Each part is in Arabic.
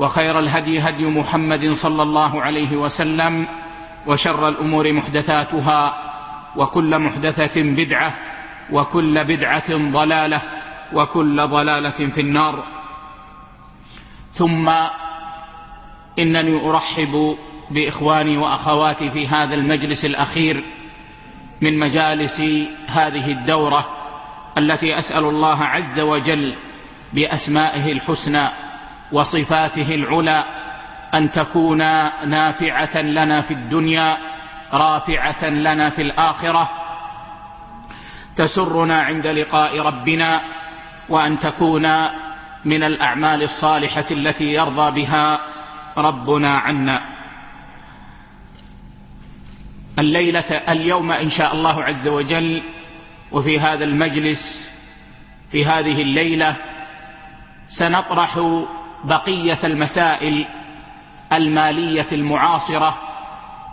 وخير الهدي هدي محمد صلى الله عليه وسلم وشر الأمور محدثاتها وكل محدثة بدعة وكل بدعة ضلالة وكل ضلالة في النار. ثم إنني أرحب بإخواني وأخواتي في هذا المجلس الأخير من مجالس هذه الدورة التي أسأل الله عز وجل بأسمائه الحسنى وصفاته العلى أن تكون نافعة لنا في الدنيا رافعة لنا في الآخرة. تسرنا عند لقاء ربنا وأن تكون من الأعمال الصالحة التي يرضى بها ربنا عنا. الليلة اليوم إن شاء الله عز وجل وفي هذا المجلس في هذه الليلة سنطرح بقية المسائل المالية المعاصرة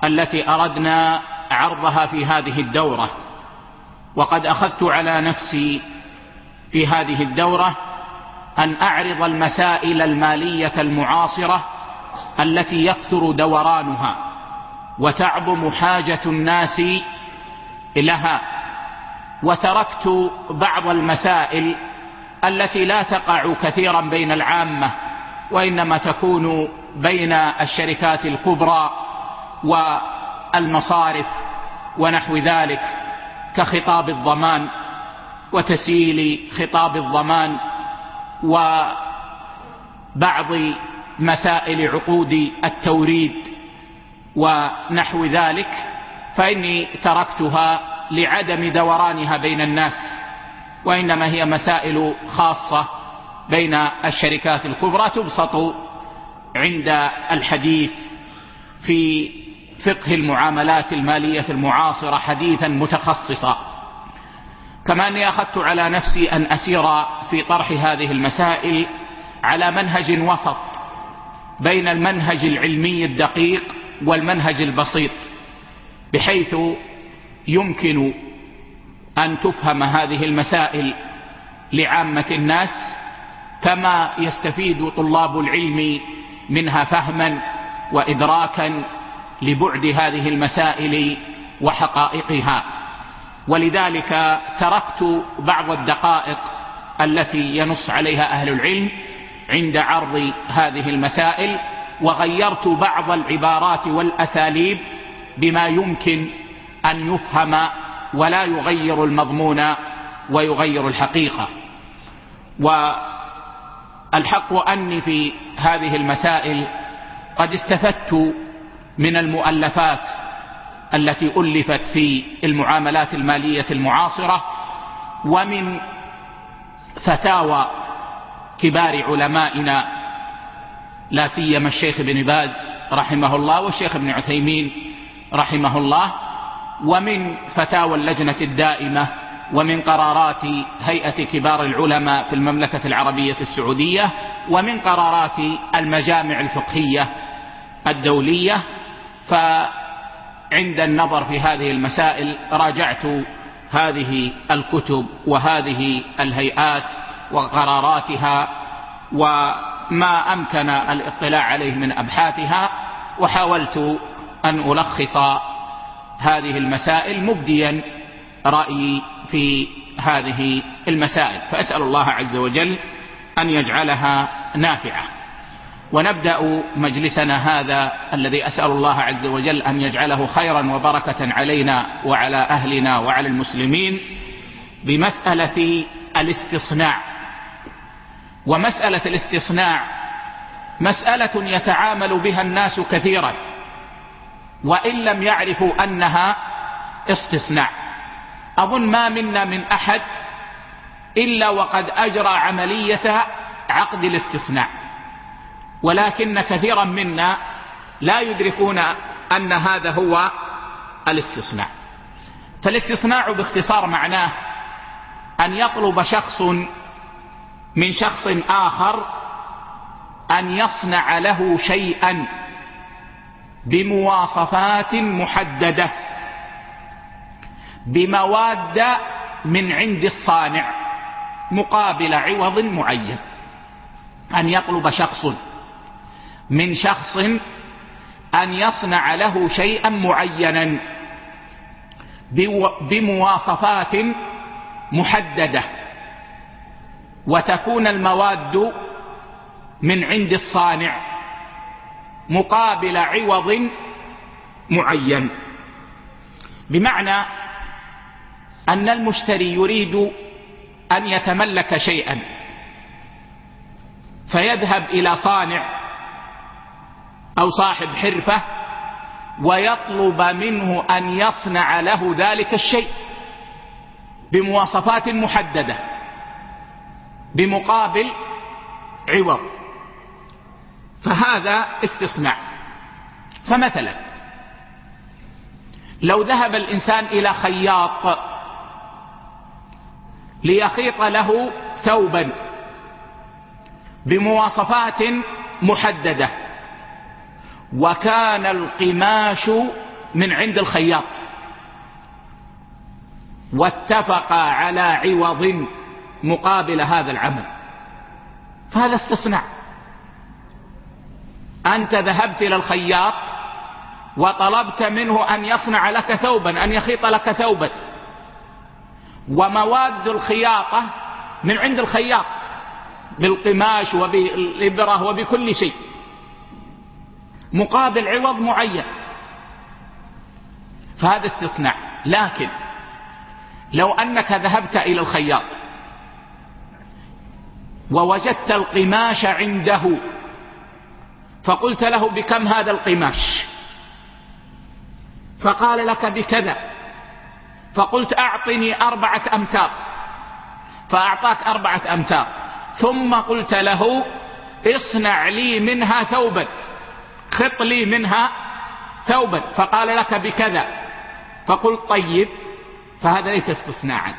التي أردنا عرضها في هذه الدورة. وقد أخذت على نفسي في هذه الدورة أن أعرض المسائل المالية المعاصرة التي يكثر دورانها وتعظم حاجة الناس لها وتركت بعض المسائل التي لا تقع كثيرا بين العامة وإنما تكون بين الشركات الكبرى والمصارف ونحو ذلك كخطاب الضمان وتسييل خطاب الضمان وبعض مسائل عقود التوريد ونحو ذلك فإني تركتها لعدم دورانها بين الناس وإنما هي مسائل خاصة بين الشركات الكبرى تبسط عند الحديث في فقه المعاملات المالية المعاصرة حديثا متخصصا. كما أني أخذت على نفسي أن أسير في طرح هذه المسائل على منهج وسط بين المنهج العلمي الدقيق والمنهج البسيط بحيث يمكن أن تفهم هذه المسائل لعامة الناس كما يستفيد طلاب العلم منها فهما وإدراكا لبعد هذه المسائل وحقائقها. ولذلك تركت بعض الدقائق التي ينص عليها أهل العلم عند عرض هذه المسائل وغيرت بعض العبارات والأساليب بما يمكن أن يفهم ولا يغير المضمون ويغير الحقيقة. والحق أني في هذه المسائل قد استفدت من المؤلفات التي ألفت في المعاملات المالية المعاصرة ومن فتاوى كبار علمائنا لا سيما الشيخ بن باز رحمه الله والشيخ ابن عثيمين رحمه الله ومن فتاوى اللجنة الدائمة ومن قرارات هيئة كبار العلماء في المملكة العربية السعودية ومن قرارات المجامع الفقهية الدولية. عند النظر في هذه المسائل راجعت هذه الكتب وهذه الهيئات وقراراتها وما أمكن الاطلاع عليه من أبحاثها وحاولت أن ألخص هذه المسائل مبديا رأيي في هذه المسائل. فأسأل الله عز وجل أن يجعلها نافعة. ونبدأ مجلسنا هذا الذي أسأل الله عز وجل أن يجعله خيرا وبركة علينا وعلى أهلنا وعلى المسلمين بمسألة الاستصناع. ومسألة الاستصناع مسألة يتعامل بها الناس كثيرا وإن لم يعرفوا أنها استصناع أظن ما منا من أحد إلا وقد أجرى عملية عقد الاستصناع ولكن كثيرا منا لا يدركون أن هذا هو الاستصناع فالاستصناع باختصار معناه أن يطلب شخص من شخص آخر أن يصنع له شيئا بمواصفات محددة. بمواد من عند الصانع مقابل عوض معين. أن يطلب شخص من شخص أن يصنع له شيئا معينا بمواصفات محددة. وتكون المواد من عند الصانع مقابل عوض معين. بمعنى أن المشتري يريد أن يتملك شيئا فيذهب إلى صانع أو صاحب حرفة ويطلب منه أن يصنع له ذلك الشيء بمواصفات محددة بمقابل عوض. فهذا استصناع فمثلا لو ذهب الإنسان إلى خياط ليخيط له ثوبا بمواصفات محددة. وكان القماش من عند الخياط. واتفق على عوض مقابل هذا العمل. فهذا استصناع. أنت ذهبت إلى الخياط وطلبت منه أن يصنع لك ثوبا أن يخيط لك ثوبا. ومواد الخياطة من عند الخياط بالقماش وبالإبرة وبكل شيء مقابل عوض معين. فهذا استثناء لكن لو أنك ذهبت إلى الخياط ووجدت القماش عنده فقلت له بكم هذا القماش؟ فقال لك بكذا. فقلت أعطني أربعة أمتار. فأعطاك أربعة أمتار. ثم قلت له اصنع لي منها ثوبا. خط لي منها ثوبا. فقال لك بكذا. فقلت طيب فهذا ليس استصناعا.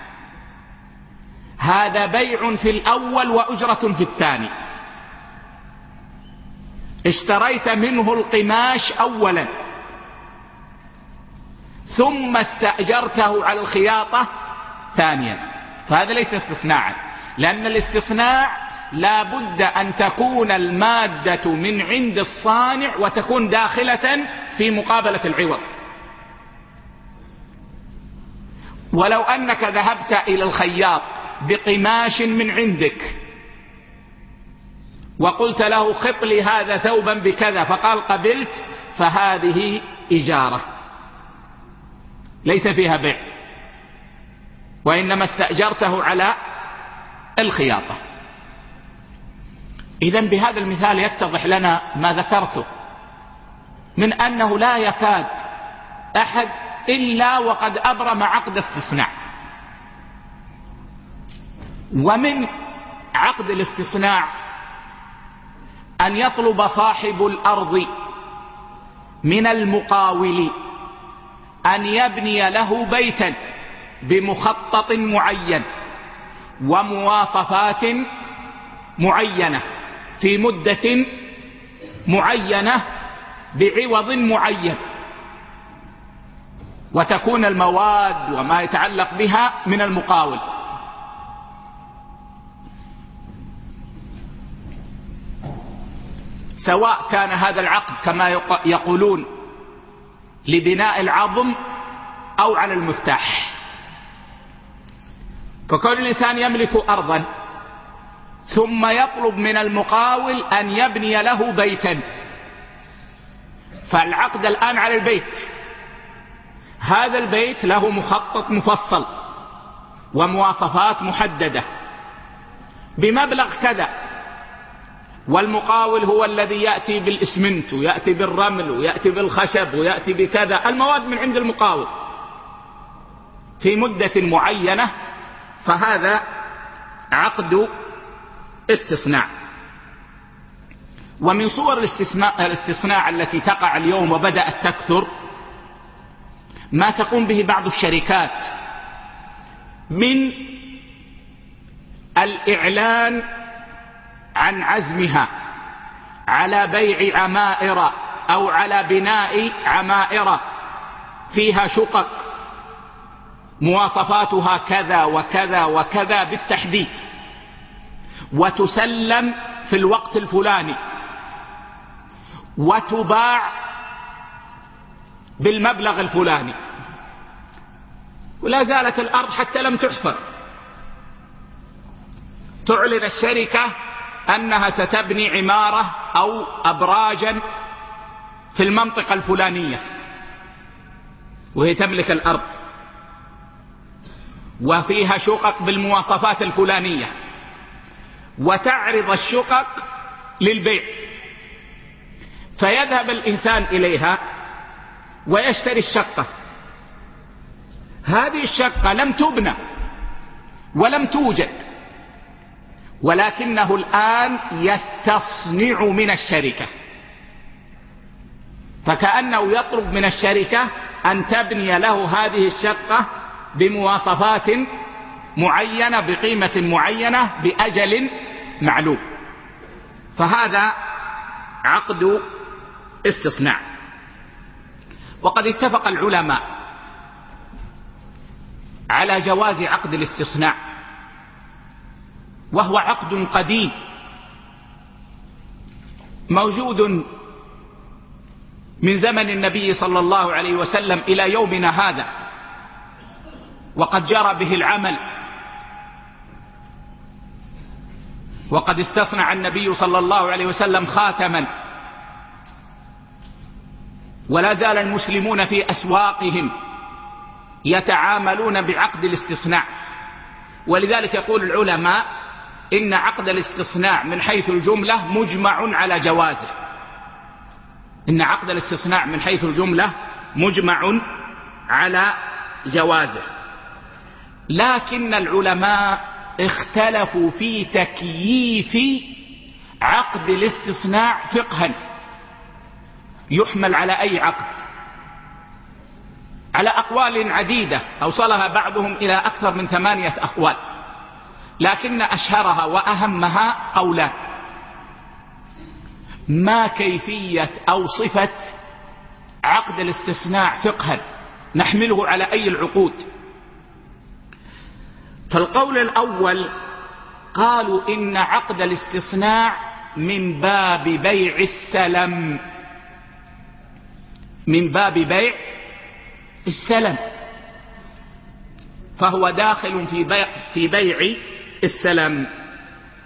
هذا بيع في الأول وأجرة في الثاني. اشتريت منه القماش أولا. ثم استأجرته على الخياطة ثانيا. فهذا ليس استصناعا لأن الاستصناع لا بد أن تكون المادة من عند الصانع وتكون داخلة في مقابلة العوض. ولو أنك ذهبت إلى الخياط بقماش من عندك وقلت له خط لي هذا ثوبا بكذا فقال قبلت فهذه إجارة ليس فيها بيع وإنما استأجرته على الخياطة. إذا بهذا المثال يتضح لنا ما ذكرته من أنه لا يكاد أحد إلا وقد أبرم عقد استصناع ومن عقد الاستصناع أن يطلب صاحب الأرض من المقاول أن يبني له بيتا بمخطط معين ومواصفات معينة في مدة معينة بعوض معين. وتكون المواد وما يتعلق بها من المقاول. سواء كان هذا العقد كما يقولون لبناء العظم أو على المفتاح. فكون الإنسان يملك أرضا ثم يطلب من المقاول أن يبني له بيتا. فالعقد الآن على البيت. هذا البيت له مخطط مفصل ومواصفات محددة بمبلغ كذا. والمقاول هو الذي يأتي بالإسمنت ويأتي بالرمل ويأتي بالخشب ويأتي بكذا. المواد من عند المقاول. في مدة معينة فهذا عقد استصناع. ومن صور الاستصناع التي تقع اليوم وبدأت تكثر ما تقوم به بعض الشركات من الإعلان عن عزمها على بيع عمائر أو على بناء عمائر فيها شقق مواصفاتها كذا وكذا وكذا بالتحديد وتسلم في الوقت الفلاني وتباع بالمبلغ الفلاني ولا زالت الأرض حتى لم تحفر تعلن الشركة أنها ستبني عمارة أو أبراجا في المنطقة الفلانية. وهي تملك الأرض. وفيها شقق بالمواصفات الفلانية. وتعرض الشقق للبيع. فيذهب الإنسان إليها ويشتري الشقة. هذه الشقة لم تبنى ولم توجد. ولكنه الآن يستصنع من الشركة. فكأنه يطلب من الشركة أن تبني له هذه الشقة بمواصفات معينة بقيمة معينة بأجل معلوم. فهذا عقد استصناع. وقد اتفق العلماء على جواز عقد الاستصناع. وهو عقد قديم. موجود من زمن النبي صلى الله عليه وسلم إلى يومنا هذا. وقد جرى به العمل. وقد استصنع النبي صلى الله عليه وسلم خاتما. ولا زال المسلمون في أسواقهم يتعاملون بعقد الاستصناع. ولذلك يقول العلماء إن عقد الاستصناع من حيث الجملة مجمع على جوازه. إن عقد الاستصناع من حيث الجملة مجمع على جوازه. لكن العلماء اختلفوا في تكييف عقد الاستصناع فقها. يحمل على أي عقد؟ على أقوال عديدة أوصلها بعضهم إلى أكثر من ثمانية أقوال. لكن أشهرها وأهمها قولان ما كيفية أو صفة عقد الاستثناء فقها؟ نحمله على أي العقود. فالقول الأول قالوا إن عقد الاستثناء من باب بيع السلم. من باب بيع السلم. فهو داخل في بيع, في بيع السلم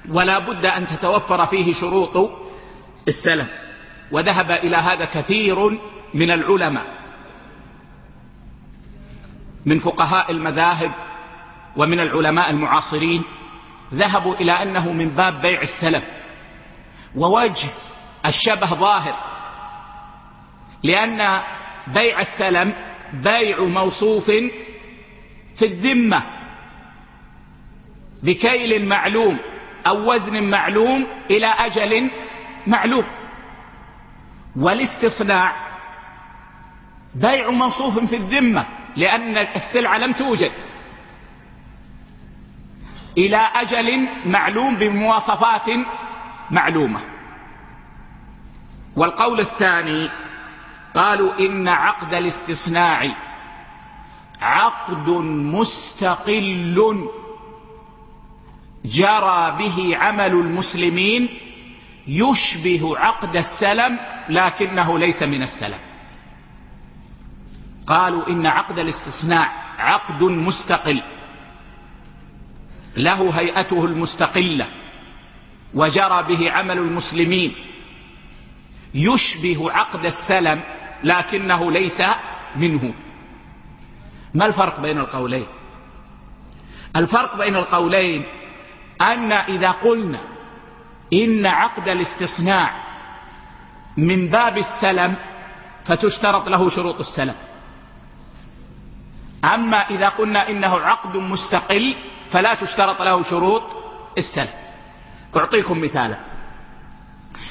ولا بد أن تتوفر فيه شروط السلم وذهب إلى هذا كثير من العلماء من فقهاء المذاهب ومن العلماء المعاصرين ذهبوا إلى أنه من باب بيع السلم ووجه الشبه ظاهر لأن بيع السلم بيع موصوف في الذمة بكيل معلوم أو وزن معلوم إلى أجل معلوم. والاستصناع بيع موصوف في الذمة لأن السلعة لم توجد. إلى أجل معلوم بمواصفات معلومة. والقول الثاني قالوا إن عقد الاستصناع عقد مستقل. جرى به عمل المسلمين يشبه عقد السلم لكنه ليس من السلم. قالوا إن عقد الاستثناء عقد مستقل له هيئته المستقلة وجرى به عمل المسلمين يشبه عقد السلم لكنه ليس منه. ما الفرق بين القولين؟ الفرق بين القولين أن إذا قلنا إن عقد الاستصناع من باب السلم فتشترط له شروط السلم. أما إذا قلنا إنه عقد مستقل فلا تشترط له شروط السلم. أعطيكم مثالا.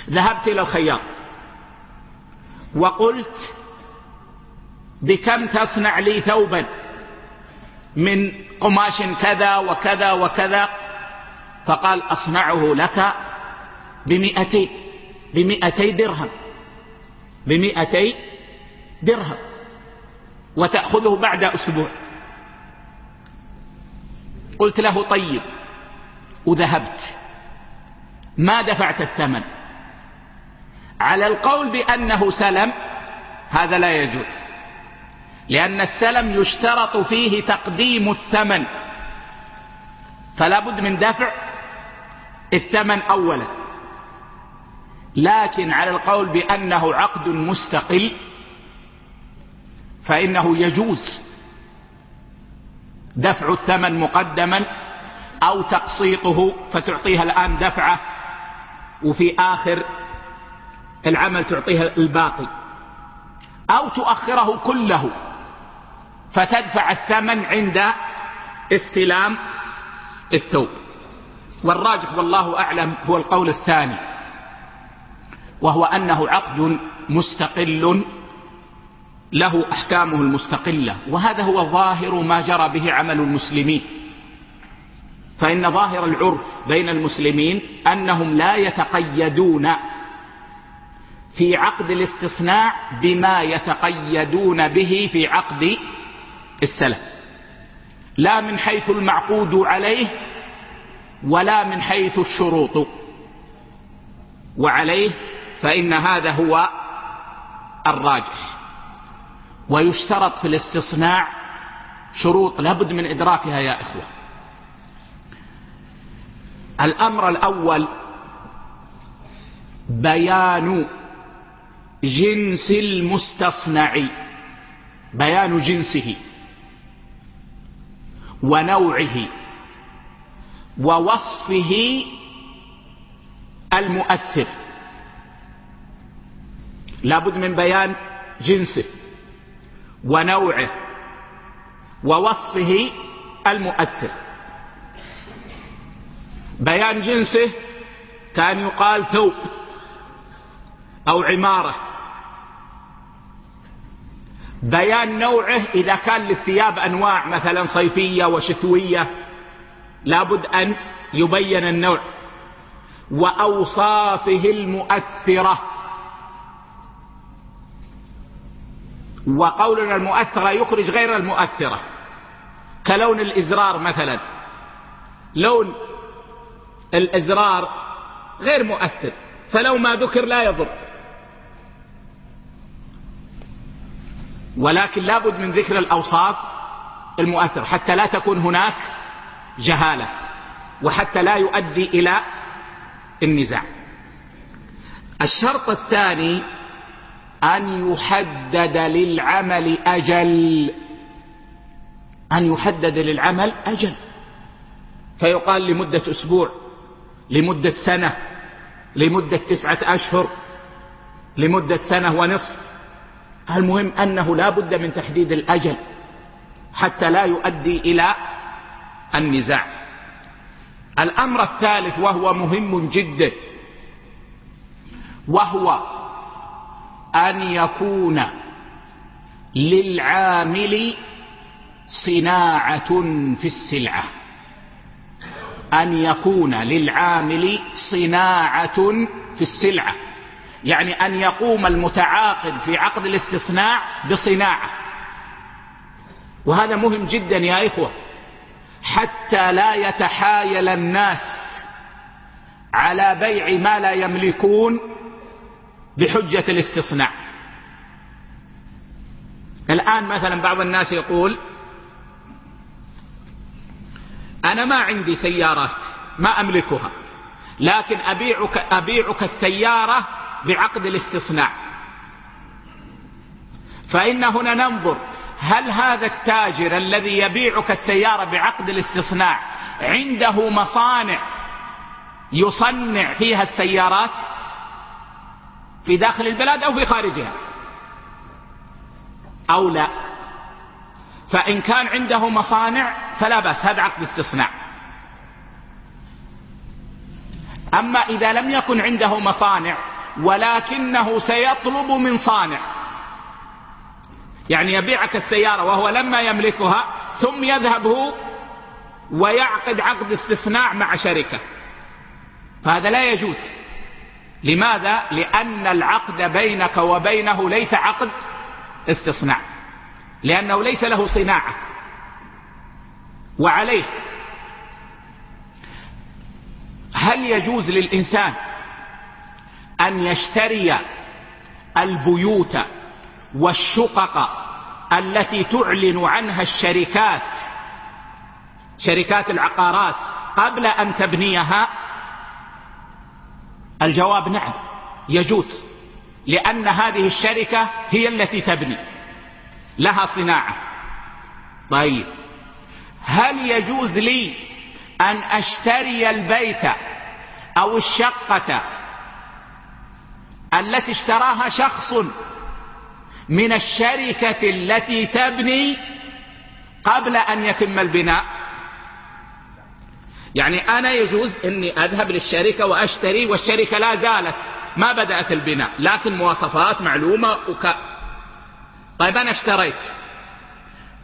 ذهبت إلى الخياط وقلت بكم تصنع لي ثوبا من قماش كذا وكذا وكذا فقال أصنعه لك بمئتي بمئتي درهم بمئتي درهم وتأخذه بعد أسبوع. قلت له طيب وذهبت. ما دفعت الثمن؟ على القول بأنه سلم هذا لا يجوز لأن السلم يشترط فيه تقديم الثمن. فلا بد من دفع الثمن أولا. لكن على القول بأنه عقد مستقل فإنه يجوز دفع الثمن مقدما أو تقسيطه فتعطيها الآن دفعة وفي آخر العمل تعطيها الباقي. أو تؤخره كله فتدفع الثمن عند استلام الثوب. والراجح والله أعلم هو القول الثاني وهو أنه عقد مستقل له أحكامه المستقلة وهذا هو ظاهر ما جرى به عمل المسلمين. فإن ظاهر العرف بين المسلمين أنهم لا يتقيدون في عقد الاستثناء بما يتقيدون به في عقد السلف لا من حيث المعقود عليه ولا من حيث الشروط. وعليه فإن هذا هو الراجح. ويشترط في الاستصناع شروط لابد من إدراكها يا إخوة. الأمر الأول بيان جنس المستصنع بيان جنسه ونوعه. ووصفه المؤثر. لابد من بيان جنسه ونوعه ووصفه المؤثر. بيان جنسه كان يقال ثوب أو عمارة. بيان نوعه إذا كان للثياب أنواع مثلا صيفية وشتوية لابد أن يبين النوع وأوصافه المؤثرة. وقولنا المؤثرة يخرج غير المؤثرة. كلون الإزرار مثلا. لون الإزرار غير مؤثر. فلو ما ذكر لا يضر. ولكن لابد من ذكر الأوصاف المؤثر حتى لا تكون هناك جهالة وحتى لا يؤدي إلى النزاع. الشرط الثاني أن يحدد للعمل أجل أن يحدد للعمل أجل. فيقال لمدة أسبوع لمدة سنة لمدة تسعة أشهر لمدة سنة ونصف. المهم أنه لا بد من تحديد الأجل حتى لا يؤدي إلى النزاع. الأمر الثالث وهو مهم جدا. وهو أن يكون للعامل صناعة في السلعة. أن يكون للعامل صناعة في السلعة. يعني أن يقوم المتعاقد في عقد الاستثناء بصناعة. وهذا مهم جدا يا إخوة. حتى لا يتحايل الناس على بيع ما لا يملكون بحجة الاستصناع. الآن مثلا بعض الناس يقول أنا ما عندي سيارات ما أملكها لكن أبيعك, أبيعك السيارة بعقد الاستصناع. فإن هنا ننظر هل هذا التاجر الذي يبيعك السيارة بعقد الاستصناع عنده مصانع يصنع فيها السيارات في داخل البلاد أو في خارجها؟ أو لا. فإن كان عنده مصانع فلا بأس هذا عقد استصناع أما إذا لم يكن عنده مصانع ولكنه سيطلب من صانع يعني يبيعك السيارة وهو لما يملكها ثم يذهب هو ويعقد عقد استثناء مع شركة. فهذا لا يجوز. لماذا؟ لأن العقد بينك وبينه ليس عقد استصناع لأنه ليس له صناعة. وعليه. هل يجوز للإنسان أن يشتري البيوت والشقق التي تعلن عنها الشركات شركات العقارات قبل أن تبنيها؟ الجواب نعم يجوز لأن هذه الشركة هي التي تبني لها صناعة. طيب هل يجوز لي أن أشتري البيت أو الشقة التي اشتراها شخص من الشركة التي تبني قبل أن يتم البناء. يعني أنا يجوز أني أذهب للشركة وأشتري والشركة لا زالت ما بدأت البناء لكن مواصفات معلومة وك... طيب أنا اشتريت.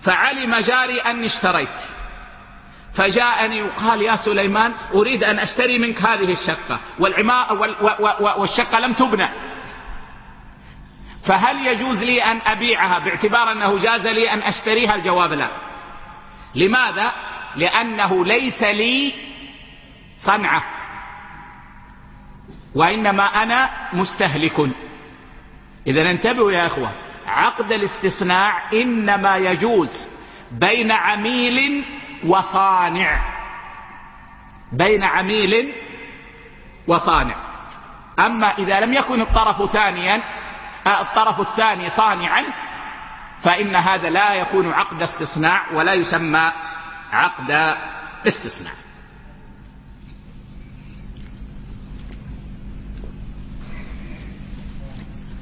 فعلم جاري أني اشتريت. فجاءني وقال يا سليمان أريد أن أشتري منك هذه الشقة والعماء وال... والشقة لم تبنى. فهل يجوز لي أن أبيعها باعتبار أنه جاز لي أن أشتريها؟ الجواب لا. لماذا؟ لأنه ليس لي صنعة. وإنما أنا مستهلك. إذا انتبهوا يا أخوة عقد الاستصناع إنما يجوز بين عميل وصانع. بين عميل وصانع. أما إذا لم يكن الطرف ثانيا الطرف الثاني صانعا فإن هذا لا يكون عقد استصناع ولا يسمى عقد استصناع.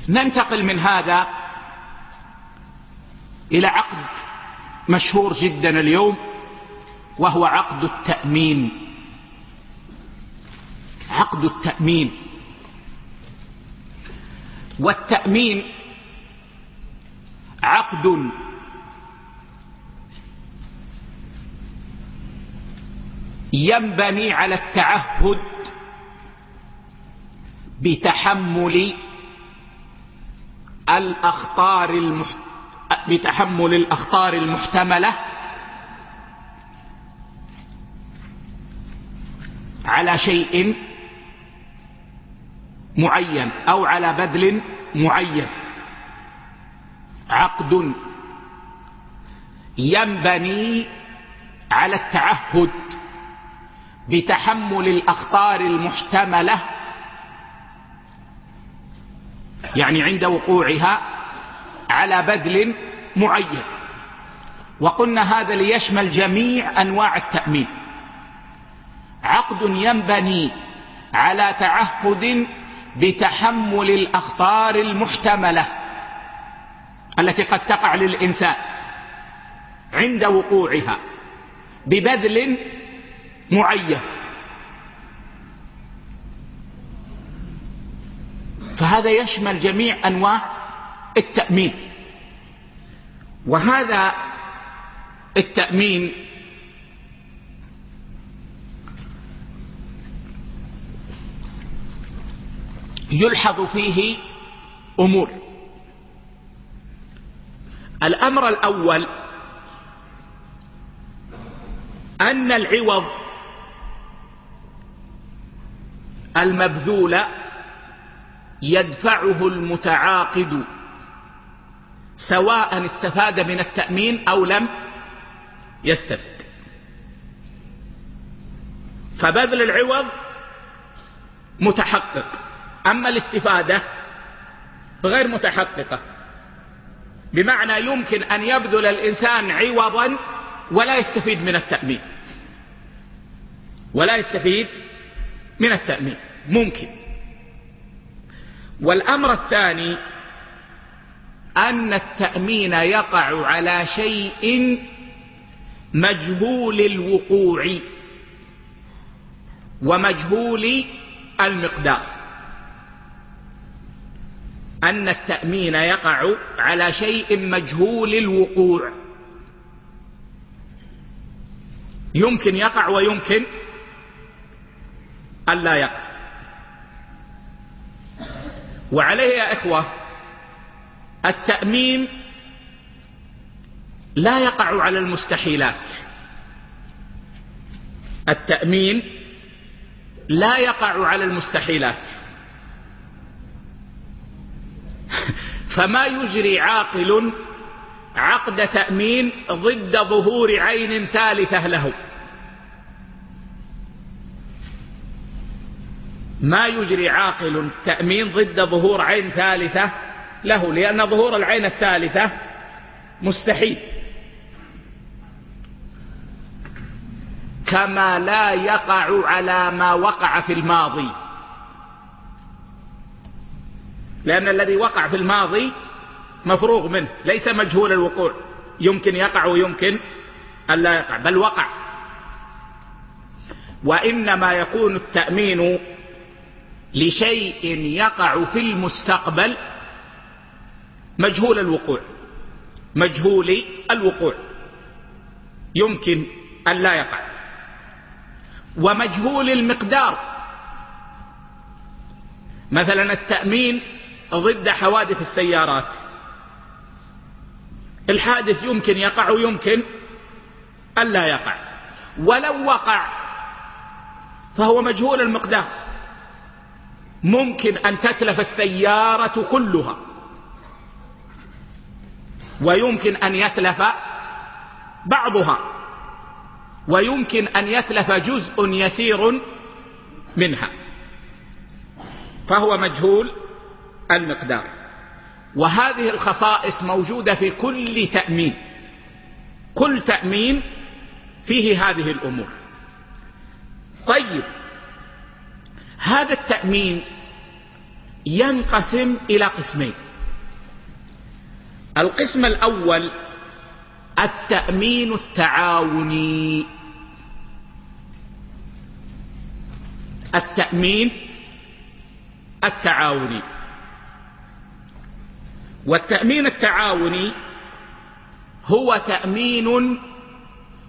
ننتقل من هذا إلى عقد مشهور جدا اليوم وهو عقد التأمين. عقد التأمين. والتأمين عقد ينبني على التعهد بتحمل الأخطار. بتحمل الأخطار المحتملة على شيء معين أو على بذل معين. عقد ينبني على التعهد بتحمل الأخطار المحتملة يعني عند وقوعها على بذل معين. وقلنا هذا ليشمل جميع أنواع التأمين. عقد ينبني على تعهد بتحمل الأخطار المحتملة التي قد تقع للإنسان عند وقوعها ببذل معين. فهذا يشمل جميع أنواع التأمين. وهذا التأمين يلحظ فيه أمور. الأمر الأول أن العوض المبذول يدفعه المتعاقد سواء استفاد من التأمين أو لم يستفد. فبذل العوض متحقق. أما الاستفادة غير متحققة. بمعنى يمكن أن يبذل الإنسان عوضا ولا يستفيد من التأمين. ولا يستفيد من التأمين. ممكن. والأمر الثاني أن التأمين يقع على شيء مجهول الوقوع ومجهول المقدار. أن التأمين يقع على شيء مجهول الوقوع. يمكن يقع ويمكن ألا يقع. وعليه يا إخوة التأمين لا يقع على المستحيلات. التأمين لا يقع على المستحيلات. فما يجري عاقل عقد تأمين ضد ظهور عين ثالثة له. ما يجري عاقل تأمين ضد ظهور عين ثالثة له لأن ظهور العين الثالثة مستحيل. كما لا يقع على ما وقع في الماضي. لأن الذي وقع في الماضي مفروغ منه ليس مجهول الوقوع. يمكن يقع ويمكن أن لا يقع بل وقع. وإنما يكون التأمين لشيء يقع في المستقبل مجهول الوقوع. مجهول الوقوع. يمكن أن لا يقع. ومجهول المقدار. مثلا التأمين ضد حوادث السيارات. الحادث يمكن يقع ويمكن ألا يقع. ولو وقع فهو مجهول المقدار. ممكن أن تتلف السيارة كلها. ويمكن أن يتلف بعضها. ويمكن أن يتلف جزء يسير منها. فهو مجهول المقدار. وهذه الخصائص موجودة في كل تأمين. كل تأمين فيه هذه الأمور. طيب هذا التأمين ينقسم إلى قسمين. القسم الأول التأمين التعاوني. التأمين التعاوني. والتأمين التعاوني هو تأمين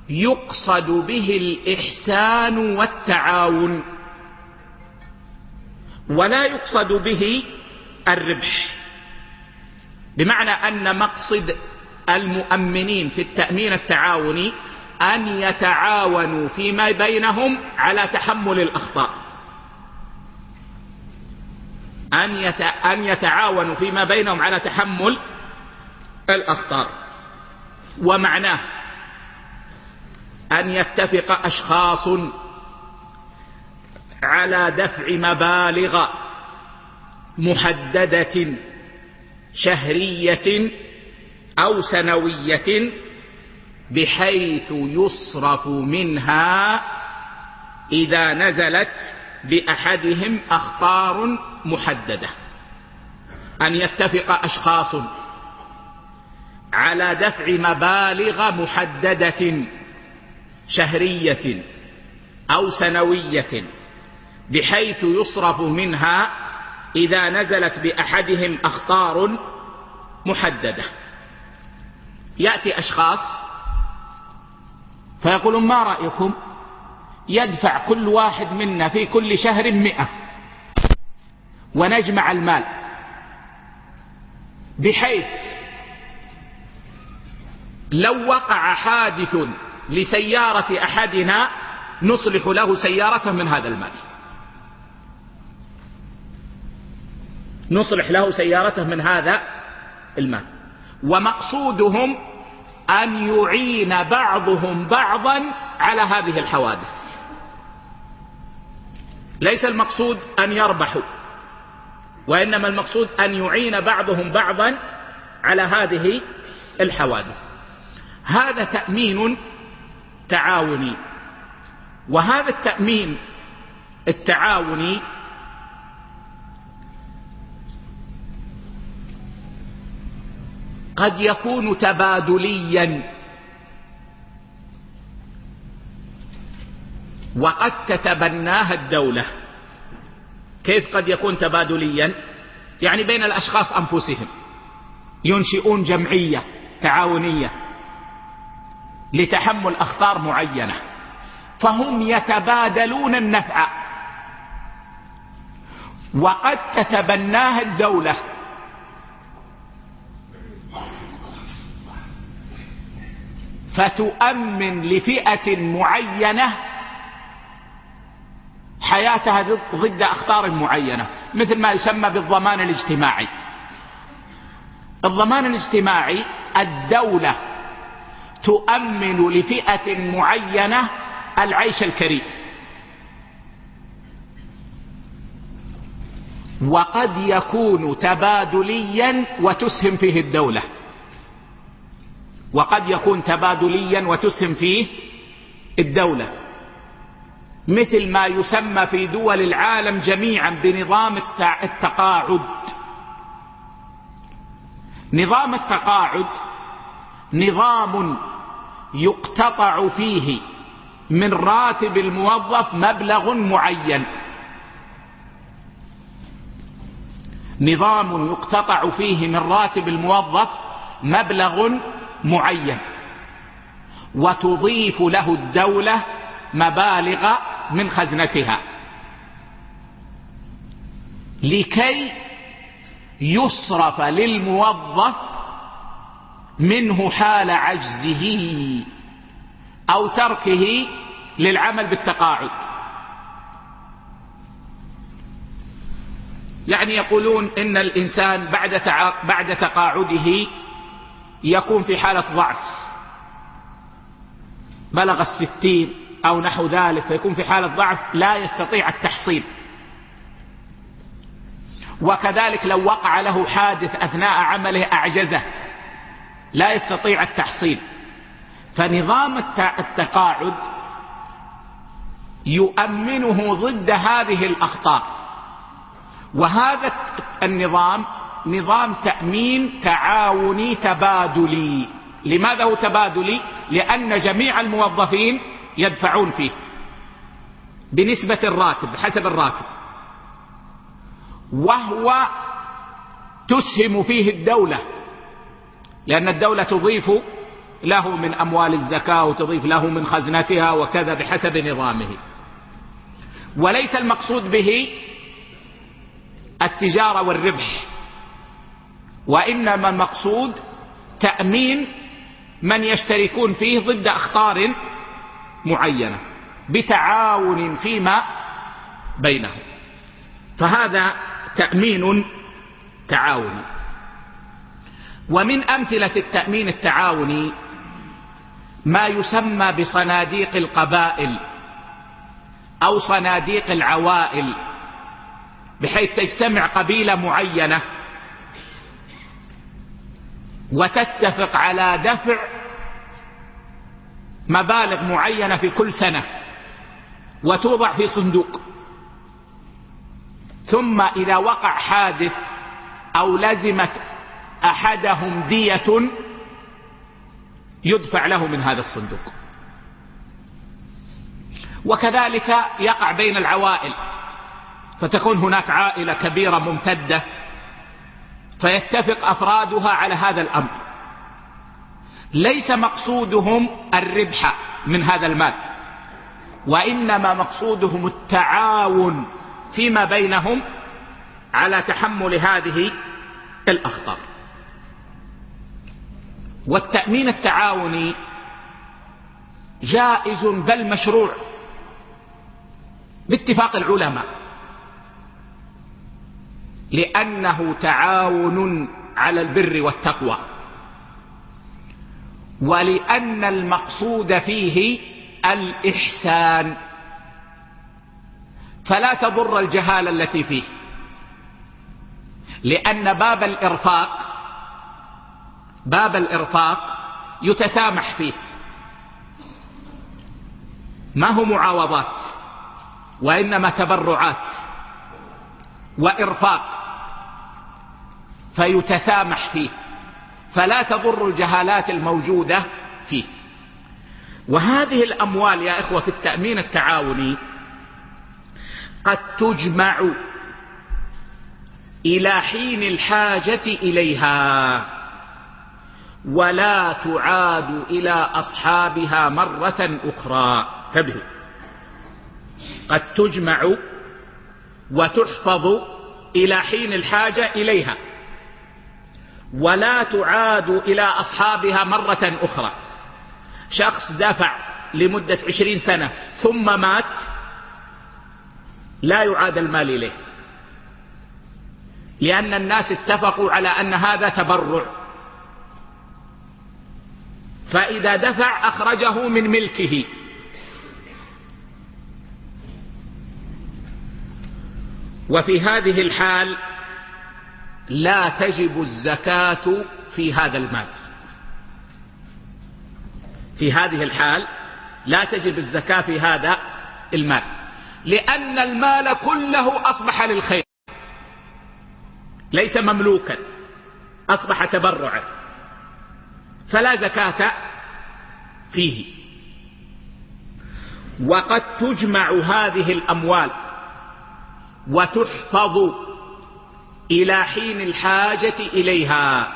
يقصد به الإحسان والتعاون ولا يقصد به الربح. بمعنى أن مقصد المؤمنين في التأمين التعاوني أن يتعاونوا فيما بينهم على تحمل الأخطاء. أن, أن يتعاونوا فيما بينهم على تحمل الأخطار. ومعناه أن يتفق أشخاص على دفع مبالغ محددة شهرية أو سنوية بحيث يصرف منها إذا نزلت بأحدهم أخطار محددة. أن يتفق أشخاص على دفع مبالغ محددة شهرية أو سنوية بحيث يصرف منها إذا نزلت بأحدهم أخطار محددة. يأتي أشخاص فيقولون ما رأيكم؟ يدفع كل واحد منا في كل شهر مئة. ونجمع المال. بحيث لو وقع حادث لسيارة أحدنا نصلح له سيارته من هذا المال. نصلح له سيارته من هذا المال. ومقصودهم أن يعين بعضهم بعضا على هذه الحوادث. ليس المقصود أن يربحوا. وإنما المقصود أن يعين بعضهم بعضا على هذه الحوادث. هذا تأمين تعاوني وهذا التأمين التعاوني قد يكون تبادليا وقد تتبناها الدولة. كيف قد يكون تبادليا؟ يعني بين الأشخاص أنفسهم. ينشئون جمعية تعاونية لتحمل أخطار معينة. فهم يتبادلون النفع. وقد تتبناها الدولة. فتؤمن لفئة معينة حياتها ضد أخطار معينة مثل ما يسمى بالضمان الاجتماعي. الضمان الاجتماعي الدولة تؤمن لفئة معينة العيش الكريم. وقد يكون تبادليا وتسهم فيه الدولة. وقد يكون تبادليا وتسهم فيه الدولة. مثل ما يسمى في دول العالم جميعا بنظام التقاعد. نظام التقاعد نظام يقتطع فيه من راتب الموظف مبلغ معين. نظام يقتطع فيه من راتب الموظف مبلغ معين. وتضيف له الدولة مبالغ من خزنتها. لكي يصرف للموظف منه حال عجزه أو تركه للعمل بالتقاعد. يعني يقولون إن الإنسان بعد بعد تقاعده يكون في حالة ضعف. بلغ الستين. أو نحو ذلك فيكون في حالة ضعف لا يستطيع التحصيل. وكذلك لو وقع له حادث أثناء عمله أعجزه لا يستطيع التحصيل. فنظام التقاعد يؤمنه ضد هذه الأخطار وهذا النظام نظام تأمين تعاوني تبادلي. لماذا هو تبادلي؟ لأن جميع الموظفين يدفعون فيه بنسبة الراتب بحسب الراتب. وهو تسهم فيه الدولة لأن الدولة تضيف له من أموال الزكاة وتضيف له من خزنتها وكذا بحسب نظامه. وليس المقصود به التجارة والربح وإنما المقصود تأمين من يشتركون فيه ضد أخطار معينة بتعاون فيما بينهم. فهذا تأمين تعاوني. ومن أمثلة التأمين التعاوني ما يسمى بصناديق القبائل أو صناديق العوائل بحيث تجتمع قبيلة معينة وتتفق على دفع مبالغ معينة في كل سنة وتوضع في صندوق. ثم إذا وقع حادث أو لزمت أحدهم دية يدفع له من هذا الصندوق. وكذلك يقع بين العوائل فتكون هناك عائلة كبيرة ممتدة فيتفق أفرادها على هذا الأمر. ليس مقصودهم الربح من هذا المال وإنما مقصودهم التعاون فيما بينهم على تحمل هذه الأخطار. والتأمين التعاوني جائز بل مشروع باتفاق العلماء لأنه تعاون على البر والتقوى. ولأن المقصود فيه الإحسان. فلا تضر الجهالة التي فيه. لأن باب الإرفاق باب الإرفاق يتسامح فيه. ما هو معاوضات؟ وإنما تبرعات وإرفاق فيتسامح فيه. فلا تضر الجهالات الموجودة فيه. وهذه الأموال يا إخوة في التأمين التعاوني قد تجمع إلى حين الحاجة إليها ولا تعاد إلى أصحابها مرة أخرى. انتبهوا. قد تجمع وتحفظ إلى حين الحاجة إليها. ولا تعاد إلى أصحابها مرة أخرى. شخص دفع لمدة عشرين سنة ثم مات لا يعاد المال إليه. لأن الناس اتفقوا على أن هذا تبرع. فإذا دفع أخرجه من ملكه. وفي هذه الحال لا تجب الزكاة في هذا المال. في هذه الحال لا تجب الزكاة في هذا المال لأن المال كله أصبح للخير. ليس مملوكا أصبح تبرعا. فلا زكاة فيه. وقد تجمع هذه الأموال وتحفظ إلى حين الحاجة إليها.